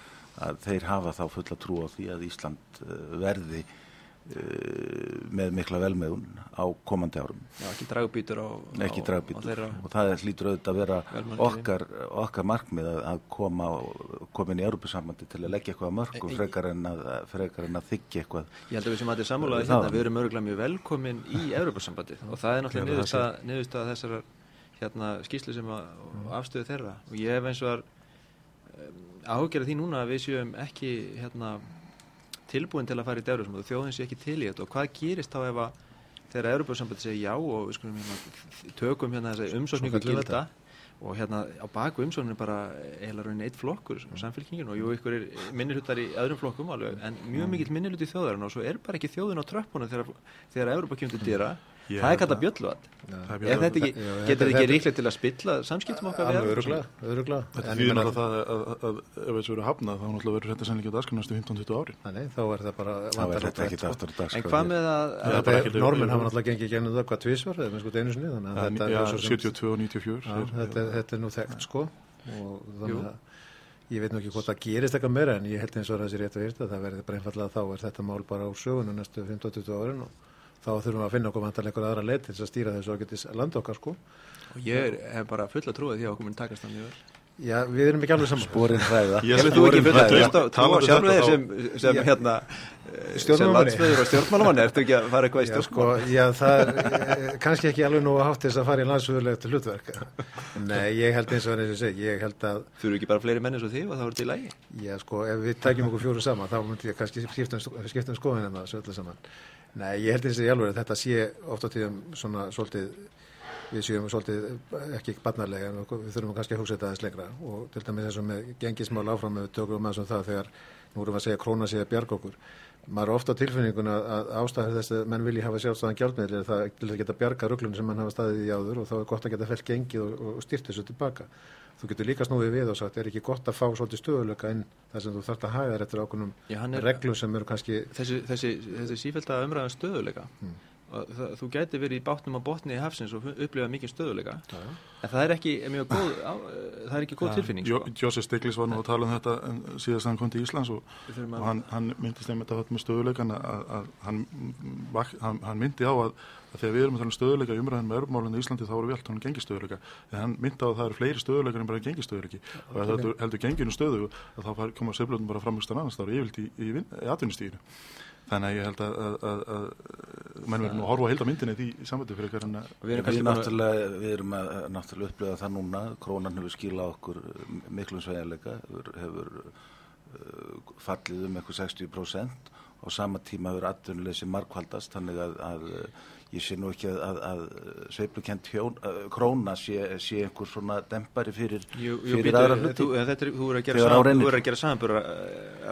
að þeir hafa þá fulla trú á því að Ísland uh, verði með mikla velmeðun á komandi árum. Já, ekki dragbítur á, Ekki dragbítur. á þeirra Og það er hlýtur auðvitað að vera Velmegun okkar, okkar markmið að, að koma, inn í Europasambandi til að leggja eitthvað að mörgum frekar en að, frekar en að þykja eitthvað. Ég held að við sem að þetta er sammálaði Það- hérna, við erum örgulega mjög velkomin í Evropasambandið og það er náttúrulega niðurstaða þessar hérna, skýslu sem að og afstöðu þeirra og ég hef eins og var áhugjara því núna að við séum ekki hérna, tilbúin til að fara í Evropasambandið og þjóðin sé ekki til í þetta. Og hvað gerist þá ef að þegar Evropasambandið segir já og við skulum hérna, tökum hérna þessi umsókningu Svo gilda og hérna á baku umsókninu er bara eða raunin eitt flokkur, samfélkingin og jú ykkur er minnihlutar í öðrum flokkum alveg, en mjög mikill minnihlut í þjóðarinn og svo er bara ekki þjóðin á tröppunum þegar, þegar Európa kemur til dýra það er kallað Það er er mjög- þetta ekki, getur þetta- ekki þetta- líklegt til að spilla samskiptum okkar við öruglega, öruglega. Þetta meina- náttúrulega það að, að, að ef þessu verið hafnað þá náttúrulega verður þetta sannleikja dagskrá næstu 15-20 ári. Nei, nei, þá er það bara þetta ekkit sko. en hvað með að, bara normin hafa náttúrulega gengið gennum það hvað tvísvar, eða með sko einu sinni, þannig að þetta Já, er svo sem- 72 og 94. Já, þeir- þetta, er- þetta er nú þekkt sko og þannig að ég veit nú ekki hvort það gerist eitthvað meira en ég held eins og þessi rétt að virta það verði bara einfallega þá er þetta mál bara á sögunu næstu 15-20 árin og þá þurfum við að finna okkur vantarlega einhver aðra leið til þess að stýra þessu ágætis land okkar sko og ég er- bara fulla trúið því að okkur mun takast mjög vel Já, við erum ekki alveg saman Sporin hræða. Ég- Hefur þú ekki fulla trúið á þá- sem, sem Já. hérna sem Stjórnmálamanni. landsföður og stjórnmálamann ertu ekki að fara eitthvað í Já, sko, já, það er eh, kannski ekki alveg nú að hátt þess að fara í landsfjöðulegt hlutverk. Nei, ég held eins og hann eins og segi, ég held að, þurfu ekki bara fleiri menn eins og þig og það voru til í lægi já, sko, ef við tækjum okkur fjóru saman, þá myndi ég kannski skipta um, skipta um skoðin en það. Nei, ég held eins og í alveg að þetta sé oft á tíðum svona svolítið, við séum svolítið ekki barnarlega en við þurfum kannski að hugsa þetta aðeins lengra. Og til dæmis eins og með gengismál áfram með tökum aðeins um það þegar nú erum við að segja króna sé að bjarga okkur. Maður er ofta á tilfinninguna að ástæður þess að menn vilji hafa sjálfstæðan gjaldmiðl það til þess að geta bjarga rugglunum sem mann hafa staðið í áður og þá er gott að geta felt gengið og, og styrt þessu tilbaka þú getur líka snúið við og sagt er ekki gott að fá svolítið stöðuleika inn þar sem þú þarft að haga þér eftir ákveðnum reglum sem eru kannski þessi, þessi, þessi sífælda umræðan stöðuleika Hmm. og það, þú gæti verið í bátnum á botni í hafsins og upplifa mikið stöðuleika já. en það er ekki mjög góð á, það er ekki góð tilfinning Jo- sko. Josef Stiglitz var nú að tala um þetta en síðast að hann kom til Íslands og, og að- hann, hann myndist einmitt af þetta með stöðuleikan að, að hann, vak, hann, hann myndi á að, að þegar við erum að tala um stöðuleika í umræðin með örmálinu í Íslandi þá erum við alltaf um gengistöðuleika en hann myndi að það eru fleiri stöðuleikar en bara gengistöðuleiki og ef þetta heldur genginu stöðu að þá fær- koma seflöðum bara fram ykkur annars þá eru yfirlt í, í, vin- í atvinnustíðinu þannig að ég held að, að, að, að menn verður nú að horfa á heilda myndinni í því í samvættu fyrir hver en að við erum Við, kannski bara náttúrulega, við erum að náttúrulega upplifa það núna, krónan hefur skilað okkur miklum sveigjarleika, hefur, hefur uh, fallið um eitthvað 60% og sama tíma hefur atvinnuleysi markvaldast, þannig að, að uh, ég sé nú ekki að, að, að sveiplukent hjón, uh, króna sé, sé einhver svona dempari fyrir, Jú, jú, fyrir býtu, aðra hluti. þú, er, þú er að gera, sam, reynir. þú er að gera samanbúra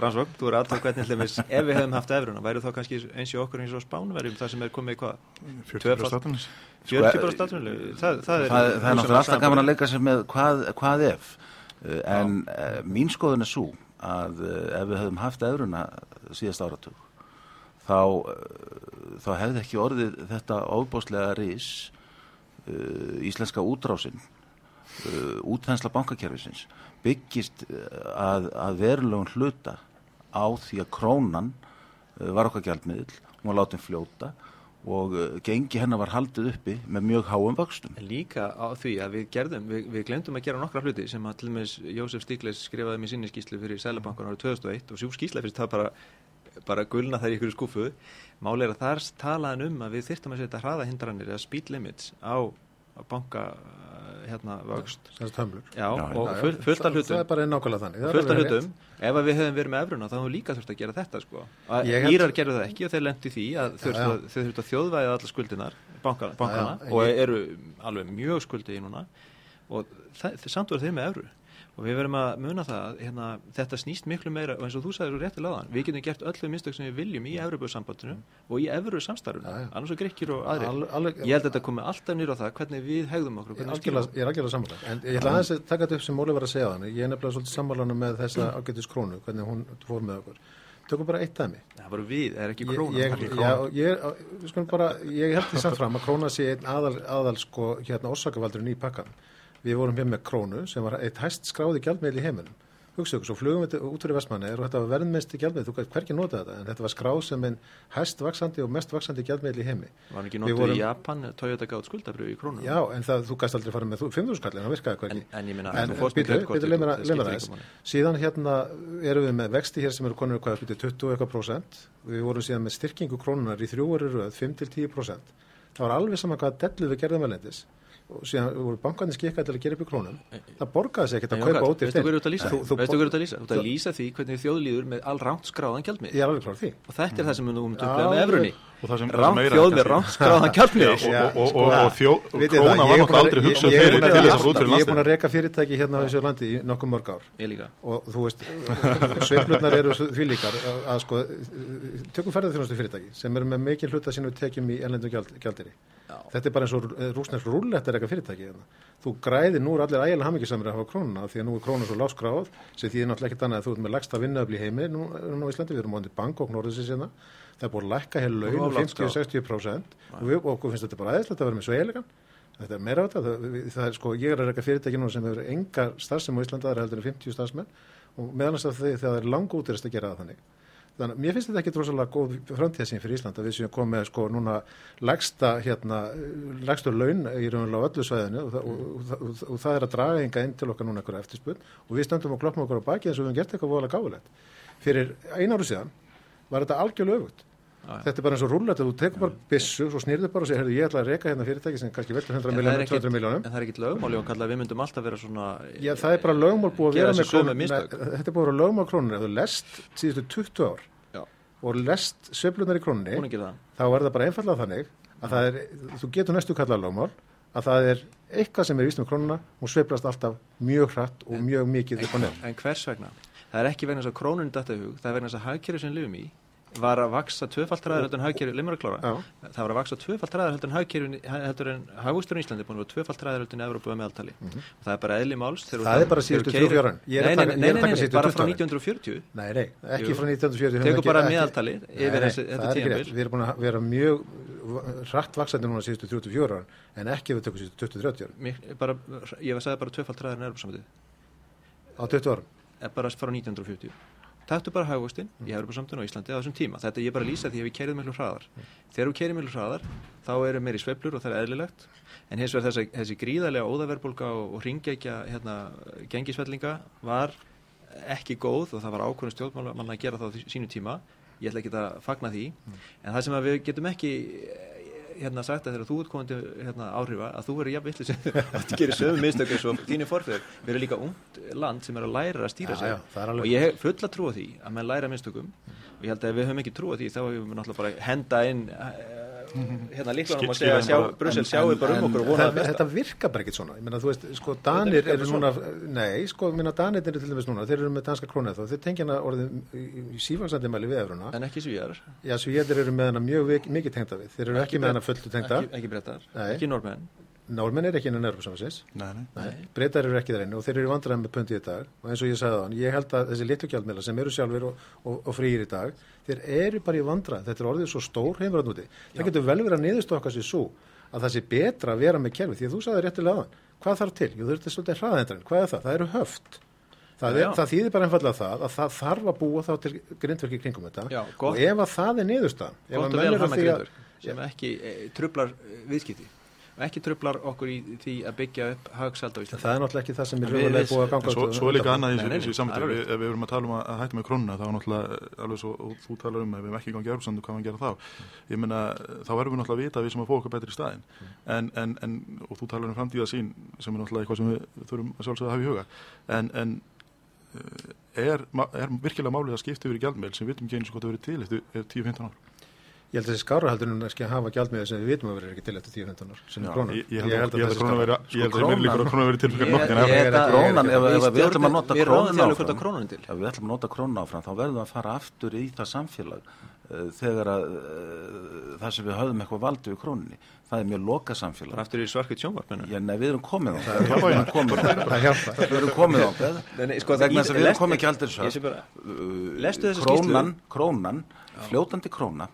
rannsókn, þú er aðtöð hvernig hlumis, ef við hefum haft efruna, væri þá kannski eins og okkur eins og spánverjum það sem er komið í hvað, 40% statunis 40 bara statunlega, það, það er það, það er náttúrulega alltaf gaman að leika sér með hvað, hvað ef. En uh, mín skoðun er svo að uh, ef við hefðum haft evruna síðast áratug þá, uh, þá hefði ekki orðið þetta ofbáslega ris uh, íslenska útrásin uh, útþensla bankakerfisins byggist að, að verulegum hluta á því að krónan uh, var okkar gjaldmiðl, hún var látin fljóta og uh, gengi hennar var haldið uppi með mjög háum vöxtum. Líka á því að við gerðum, við, við glemdum að gera nokkra hluti sem að til og með Jósef Stígles skrifaði með sinni skýslu fyrir Sælabankan árið 2001 og sjú skýsla fyrst það bara, bara gulna þær í ykkur skúfu. Máli er að þar talaðan um að við þyrftum að setja hraðahindranir eða speed limits á banka hérna vöxt. Já, og full, fullt af Það- það hlutum. er bara nákvæmlega þannig. Það fullt af alveg rétt. hlutum, ef að við hefðum verið með efruna þá hefum við líka þurft að gera þetta sko. Írar gerðu það ekki og þeir lendi því að þau þurftu að- þjóðvæða allar skuldinar bankana, bankana Já, já, og ég- eru alveg mjög skuldið í núna. Og samt voru þeir með efru og við verðum að muna það hérna, þetta snýst miklu meira og eins og þú sagði svo réttilega við getum gert öllu mistök sem við viljum í Evropasambandinu og í Evru samstarfinu Já, já. annars og grekkir og aðrir. Al- alveg- ég held að þetta komi alltaf nýra á það hvernig við hegðum okkur Ég er algjörlega, ég sammála. En ég ætla aðeins að taka þetta upp sem Óli var að segja þannig ég er nefnilega svolítið sammálanum með þessa ágætis krónu hvernig hún fór með okkur. Tökum bara eitt dæmi. Það var við, það er ekki ég, krónan ég, ekki já, krónan. ég, ég held því samt fram að króna sé einn aðal, aðal sko, hérna orsakavaldurinn í pakkan við vorum hér með krónu sem var eitt hæst skráði gjaldmiðl í heiminum hugsa ykkur, svo flugum við út fyrir Vestmanni og þetta var verðmesti gjaldmiðl, þú gæti hverki nota þetta en þetta var skráð sem einn hæst vaksandi og mest vaksandi gjaldmiðl í heimi var ekki notur vorum- í Japan Toyota gátt skuldabrjöf í krónum já, en það, þú gæst aldrei fara með 5.000 skall en það virkaði hverki en, en ég minna, þú fórst með máli. Síðan hérna erum við með vexti hér sem eru konur hvað, býtu 20 og eitthvað prósent. Við vorum síðan með styrkingu krónunar í þrjúari röð, 5 til 10 prósent. Það var alveg saman hvað dellu við gerðum velendis. Og síðan voru bankarnir skikkaði til að gera upp í krónum. Það borgaði sig ekkert að kaupa lýsa? Þú- þú- Veistu hverju þú ert að lýsa? Þú ert að lýsa því hvernig þjóðlíður með all ránt skráðan gjaldmið Ég alveg klár því. og þetta er það sem við nú um Já, töklega með efrunni og það sem, það sem ránt þjóð með ránt skráðan gjaldmið og, Já, og, og, sko, og, og þjó, Vitið það, króna ég var náttúrulega aldrei hugsað fyrir til þess að út fyrir Ég er búin að reka fyrirtæki hérna á þessu landi í nokkuð mörg ár. og þú veist, sveiflurnar eru því líkar að, að sko, tökum ferðarþjónustu fyrirtæki sem eru með mikil hluta sínum tekjum í ellendum gjald, gjaldiri. Þetta er bara eins og rúsnesk rúllett er eitthvað fyrirtæki. Hérna. Þú græðir nú allir ægilega hamingisamir að hafa krónuna því að nú er krónuna svo láskráð sem því er náttúrulega ekkert annað að þú ert með lagsta vinnuöfli í heimi nú, nú á Íslandi, við erum móndið Bangkok, Norðursins hérna. Það er búin að lækka hér laun Og um lágt skráð. 50-60% og við okkur finnst þetta bara aðeinslega að vera með sveilegan. Þetta er meira á þetta, það, það er sko, ég er að reyka fyrirtæki nú sem hefur enga starfsem á Íslanda, það er heldur en 50 starfsmenn og meðan þess að það er langútirist að gera það þannig. Þannig að mér finnst þetta ekki drosalega góð framtíðasín fyrir Ísland að við séum komið sko núna legsta hérna, legstu laun í raunverulega á öllu svæðinu og, og, og, og, það er að draga enga inn til okkar núna eitthvað eftirspunn og við stöndum og kloppum okkur á baki eins og við höfum gert eitthvað voðalega gáfulegt. Fyrir einu áru síðan var þetta algjörlega öfugt. Já. Þetta er bara eins og rúllett þú tekur bara byssu, svo snýrðu bara og segir, ég ætla að reka hérna fyrirtæki sem kannski veldur 100 En það er miljónum, ekkit- 200 miljónum. en það er ekkit lögmáli og að við myndum alltaf vera svona Já, það er bara lögmál búið að vera þessi með Þetta er búið að vera lögmál krónur. Ef þú lest síðustu 20 ár Já. og lest sveiflunar í krónunni, þá er það bara einfallega þannig að það er, þú getur næstu kallað lögmál, að það er eitthvað sem er með krónuna, hún sveiflast alltaf mjög hratt og mjög mikið og nefn. En hvers vegna? Það er ekki vegna þess að krónun datta í hug, það er vegna þess að hagkerfi sem lifum í var að vaksa tvöfalt hraðar heldur en hagkerfi, lemur að klára, Já. það var að vaksa tvöfalt hraðar heldur en hagkerfi, heldur en hagvusturinn í Íslandi búin að vera tvöfalt hraðar heldur en Evrópu að meðaltali. Og það er bara eðli máls. Það er bara síðustu þú keyrir- 3-4 árin. Ég er að Nei, nei, nei, bara 20 frá árin. 1940. Nei, nei, ekki frá 1940. Tekur ekki- bara meðaltalið yfir þetta rétt. Við erum búin að vera mjög hratt vaksandi núna síðustu 34 ára en ekki við tökum síðustu 20-30 ára ég var að segja bara tvöfalt hraðar en Evrópsamöndið. 20 ára. bara frá 1940 Taktu bara hagvöxtin í Európa-samtun á Íslandi á þessum tíma. Þetta ég er bara að lýsa því að við keirðum miklu hraðar. Þegar við keirum miklu hraðar, þá eru meiri sveiflur og það er eðlilegt. En hins vegar þessi, þessi gríðarlega óðaverbulga og, og ringekja hérna, gengisvellinga var ekki góð og það var ákvörðum stjórnmála að gera það á sínu tíma. Ég ætla ekki að fagna því. En það sem að við getum ekki hérna sagt að þegar þú ert komin til hérna, áhrifa að þú verður jafn vitlis að þú gerir sömu mistök eins og þínu forfeyður við erum líka ungt land sem er að læra að stýra sig og ég hef full að trúa því að menn læra mistökum. Og ég held að ef við höfum ekki trúa því þá hefum við náttúrulega bara henda inn hérna líklanum og segja sjá, Brussel sjáu bara um okkur og vona það besta þetta virkar bara ekkert svona. Ég meina, þú veist, sko, Danir eru núna, nei, sko, minna Danir eru til dæmis núna, þeir eru með danska krónu þá, þeir tengja hana orðið í, sífansandi mæli við efruna. en ekki svíjar, Já, ég eru með hana mjög mikið tengda við. Þeir eru ekki, með hana fullt tengda. ekki, ekki brettar, ekki normenn Normenn er ekki innan Europasamansins. Nei, nei. Nei. Breytar eru ekki þar inni og þeir eru vandræðið með pundi í dag og eins og ég sagði á hann, ég held að þessi litlu gjaldmiðla sem eru sjálfur og, og, og frýir í dag, þeir eru bara í vandræð, þetta er orðið svo stór heimur að núti. Það getur vel verið að niðurstokka sér svo að það sé betra að vera með kerfi því að þú sagði réttilega á hann, hvað þarf til? Jú, ert svolítið hraðendran, hvað er það? Það eru höft. Það, er, það þýðir bara einfallega það að það þarf að búa þá til grindverki kringum þetta Já, og ef að það er niðurstaðan ef gott að vel að- greiður sem ekki e, trublar e, viðskipti og ekki trublar okkur í því að byggja upp hagsald á Íslandi. Það er náttúrulega ekki það sem er við- raunverulega búið að ganga svo, svo er líka annað í þessu- við, ef við erum að tala um að hætta með krónuna. Þá er náttúrulega eh, alveg svo, þú talar um að við erum ekki gangið Európsandu, hvað maður gera þá. Ég meina, þá erum við náttúrulega að vita að við sem að fá okkur betri í staðin en, en, en, og þú talar um framtíða sín sem er náttúrulega eitthvað sem við þurfum að sjálfsögða að hafa í huga Ég held að þessi skára heldur en ekki að hafa gjaldmiðið sem við vitum að vera ekki til eftir 10-15 ár sem er krónan. Ég, ég held að, að krónan veri, ég held að ég meðlíkur að krónan veri til fyrir nokkin. Ég held að krónan, ef, við ætlum að nota krónan áfram, ef við ætlum að nota krónan áfram, þá verðum við að fara aftur í það samfélag uh, þegar að uh, það sem við höfum eitthvað valdi við króninni. Það er mjög loka samfélag. Aftur í svarkveit sjónvarp, Já, nei, við erum komið á það. Við erum komið á það. Sko, Vegna þess að við erum komið ekki aldrei svo. Krónan, krónan, fljótandi króna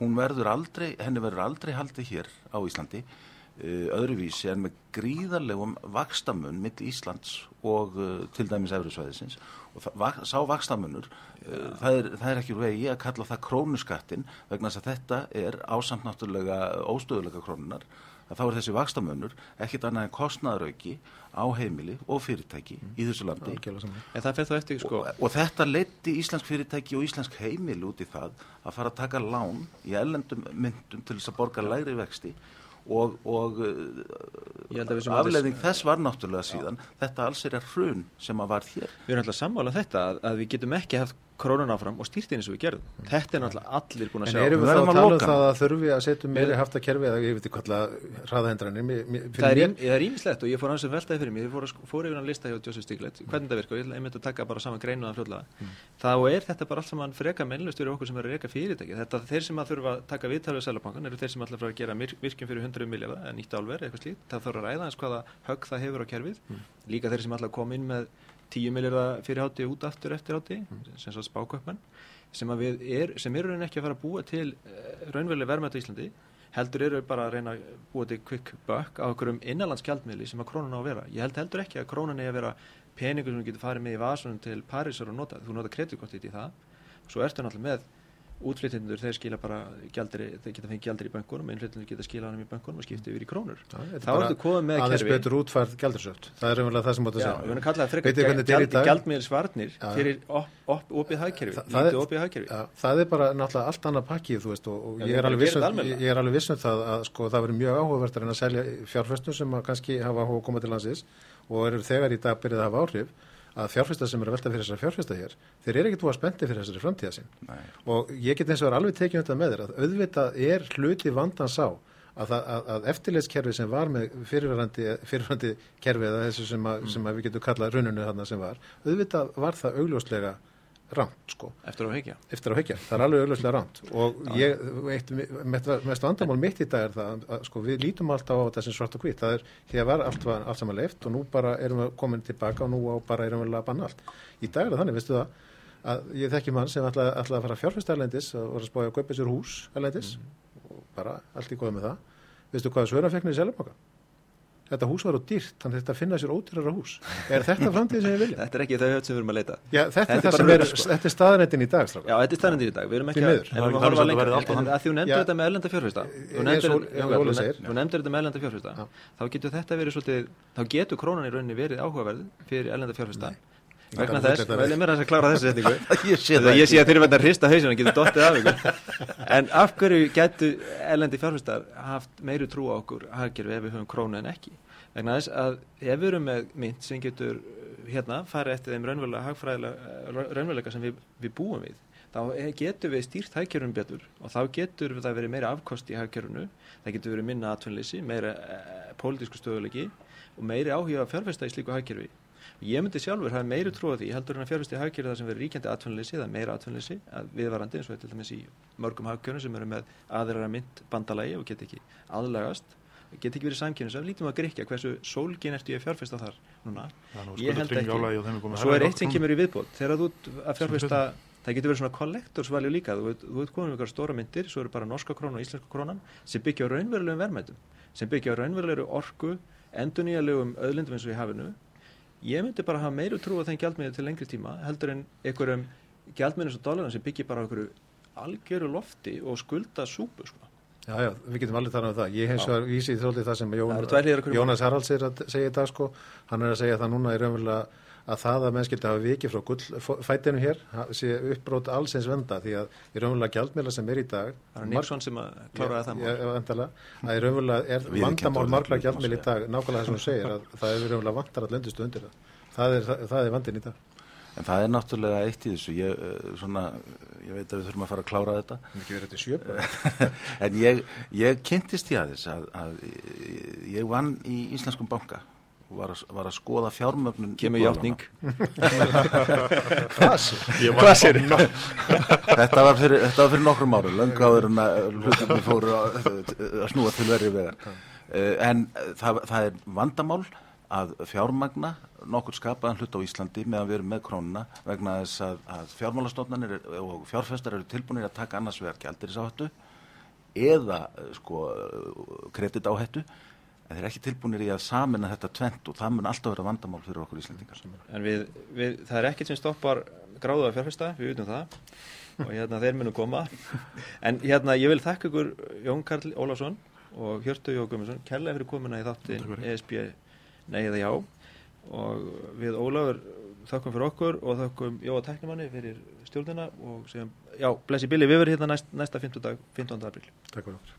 hún verður aldrei, henni verður aldrei haldið hér á Íslandi uh, öðruvísi en með gríðarlegum vakstamun mitt Íslands og uh, til dæmis Efrisvæðisins og það, sá vakstamunur uh, það, er, það er ekki úr vegi að kalla það krónuskattin vegna þess að þetta er ásamt náttúrulega óstöðuleika krónunar að þá er þessi vakstamunur ekkit annað en kostnaðarauki á heimili og fyrirtæki mm. í þessu landi eftir, sko. og, og þetta leiti íslensk fyrirtæki og íslensk heimili út í það að fara að taka lán í ellendum myndum til þess að borga lægri vexti og, og afleðing þess var náttúrulega síðan Já. þetta alls er að hrun sem að var hér Við erum alltaf sammálað þetta að, að við getum ekki haft krónan áfram og stýrt eins og við gerðum. Mm. Þetta er náttúrulega allir búin að sjá. En erum við þá að tala um það að þurfi að setja meiri haftakerfi eða ég veit ekki hvað hraðahendranir? Það er ímislegt og ég fór hans að veltaði fyrir mig. Ég fór, fór yfir hann lista hjá Joseph Stiglitz, hvernig það virka og ég myndi að taka bara saman greinu að fljóðlega. Mm. Þá er þetta bara allt saman freka mennlust fyrir okkur sem er að reyka fyrirtæki. Þetta þeir sem að þurfa að taka viðtalið á Sælabankan eru þeir sem alltaf að gera virkjum fyrir 100 miljardar eða nýtt álver eitthvað slíkt. Það þarf að ræða eins hvaða högg það hefur á kerfið. Mm. Líka þeir sem alltaf kom inn með 10 miljardar fyrir hátti út aftur eftir hátti, mm. sem svo spáköpmann sem, er, sem eru ekki að fara að búa til uh, raunveruleg verðmætt í Íslandi heldur eru bara að reyna að búa til quick buck á okkur um innanlandskjaldmiðli sem að krónan á að vera. Ég held heldur ekki að krónan er að vera peningur sem getur farið með í vasunum til Parísar og nota. Þú nota kreditkortið í það. Svo ertu náttúrulega með útflytjendur þeir skila bara gjaldri, þeir geta fengið gjaldri í bankunum innflytjendur geta skila hann í bankunum og skipta yfir í krónur. Ja, þá ertu komið með kerfi. aðeins betur útfærð gjaldursöft það er umvel að það sem átt að segja. frekar gjaldmiðilsvarnir fyrir opið hagkerfi það er bara náttúrulega allt annað pakkið veist, og, og ég er alveg vissum um það að sko, það verður mjög áhugavert að selja fjárfæstum sem kannski hafa áhuga að koma til landsins og eru þegar í dag byrjað að hafa áhrif að fjárfæsta sem eru að velta fyrir þessar fjárfæsta hér þeir eru ekkert búið að spendi fyrir þessari framtíða sin og ég get eins og er alveg tekið þetta með þér að auðvitað er hluti vandans á að, að, að eftirleitskerfi sem var með fyrirverandi, fyrirverandi kerfi eða þessu sem, að, mm. sem við getum kallað rununu þarna sem var auðvitað var það augljóslega rámt sko. Eftir að hekja. Eftir að hekja, það er alveg auðvitað rámt og ég, eitt, mest, vandamál mitt í dag er það að, sko, við lítum alltaf á sem svart og hvitt, það er því að var allt, allt saman leift og nú bara erum við komin tilbaka og nú bara erum við að banna allt. Í dag er það þannig, veistu það, að ég þekki mann sem ætlaði ætla að fara fjárfæst erlendis og voru að spója að kaupa sér hús erlendis mm. og bara allt í góð með það. Veistu hvað svöra fekk niður selabaka? Þetta hús var á dýrt, þannig að þetta finna sér ódýrara hús. Er þetta framtíð sem við viljum? Þetta er ekki það höfð sem við erum að leita. Já, þetta, þetta er það sem er, sko. þetta er staðrættin í dag. Strafgar. Já, þetta er staðrættin í dag. Við erum ekki að, en við horfa lengur, en að þú nefndir þetta með ellenda fjárfesta, þú nefndir þetta með ellenda fjárfesta, þá getur þetta verið svolítið, þá getur krónan í rauninni verið áhugaverð fyrir ellenda fjárfesta vegna þess, velið mér að klára þessu setningu ég sé að þeir eru verið að hrista hausinu og getur dottið af ykkur en af hverju getur ellendi fjárfæstar haft meiri trú á okkur hagkerfi ef við höfum krónu en ekki vegna þess að ef við erum með mynd sem getur hérna farið eftir þeim raunveruleika sem við, við búum við þá getur við stýrt hagkerfum betur og þá getur það verið meira afkost í hagkerfunu það getur verið minna atvinnleysi meira e, pólitísku stöðulegi og meiri áhuga að fjárfæsta í slíku hagkerfi. Ég myndi sjálfur hafa meiri trú á því heldur en að fjárhusti hagkerði það sem verður ríkjandi atvinnleysi eða meira atvinnleysi viðvarandi eins og til dæmis í mörgum hagkjörnum sem eru með aðra mynd bandalagi og get ekki aðlagast get ekki verið samkynni svo lítum að grikja hversu sólgin ertu ég að fjárfesta þar núna? Ég held ekki. og svo er eitt sem kemur í viðbót. Þegar þú að fjárfesta það getur verið svona kollektorsvalju líka. Þú veit komið um einhverja stóra myndir svo eru bara norska krónan og íslenska krónan sem byggja á raunverulegum verðmætum sem byggja á raunverulegum orku enduníalegum öðlindum eins og í hafinu. Ég myndi bara hafa meiru trú á þenn gjaldmiði til lengri tíma heldur en einhverjum gjaldmiðnum Já, já, við getum allir þar á það. Ég hef svo að vísi í þróldið það sem Jón, Jónas Haralds er að segja þetta sko. Hann er að segja það núna í raunverulega að það að menn skildi hafa vikið frá gullfætinu hér sé uppbrót alls eins venda því að í raunverulega gjaldmiðla sem er í dag Það er Nilsson sem að kláraði það mál. Það er raunverulega, er vandamál margla gjaldmiðl í dag, nákvæmlega það sem hún segir að það er raunverulega vandar að löndustu undir það. Það er, það, það er vandin í dag En það er náttúrulega eitt í þessu ég, eh, svona, ég veit að við þurfum að fara að klára þetta. Það er ekki verið til sjöpa. en ég, ég kynntist í aðeins að, að ég vann í Íslenskum banka og var var að skoða fjármögnun. Kemur játning. Hvað sér? þetta var fyrir, þetta var fyrir nokkrum árum, löngu áður en að hlutum fóru að, að snúa til verri vegar. Uh, en það, það er vandamál að fjármagna nokkur skapaðan hlut á Íslandi meðan við erum með krónuna vegna þess að, að fjármálastofnanir og fjárfestar eru tilbúinir að taka annars vegar gældirísáhættu eða sko kreditáhættu en þeir eru ekki tilbúinir í að samina þetta tvent og það mun alltaf vera vandamál fyrir okkur Íslandingar. En við, við, það er ekkert sem stoppar gráðuða fjárfesta, við vitum það. Og hérna þeir munum koma. En hérna ég vil þakka ykkur Jón Karl Ólafsson og Hjörtu Jókumundsson kærlega fyrir komuna í þáttin ESB Nei eða Já og við Ólafur þakkum fyrir okkur og þakkum Jóa Tæknumanni fyrir stjórnina og segjum, já, blessi Bili, við verðum hérna næst, næsta 15. Dag, 15. april Takk fyrir okkur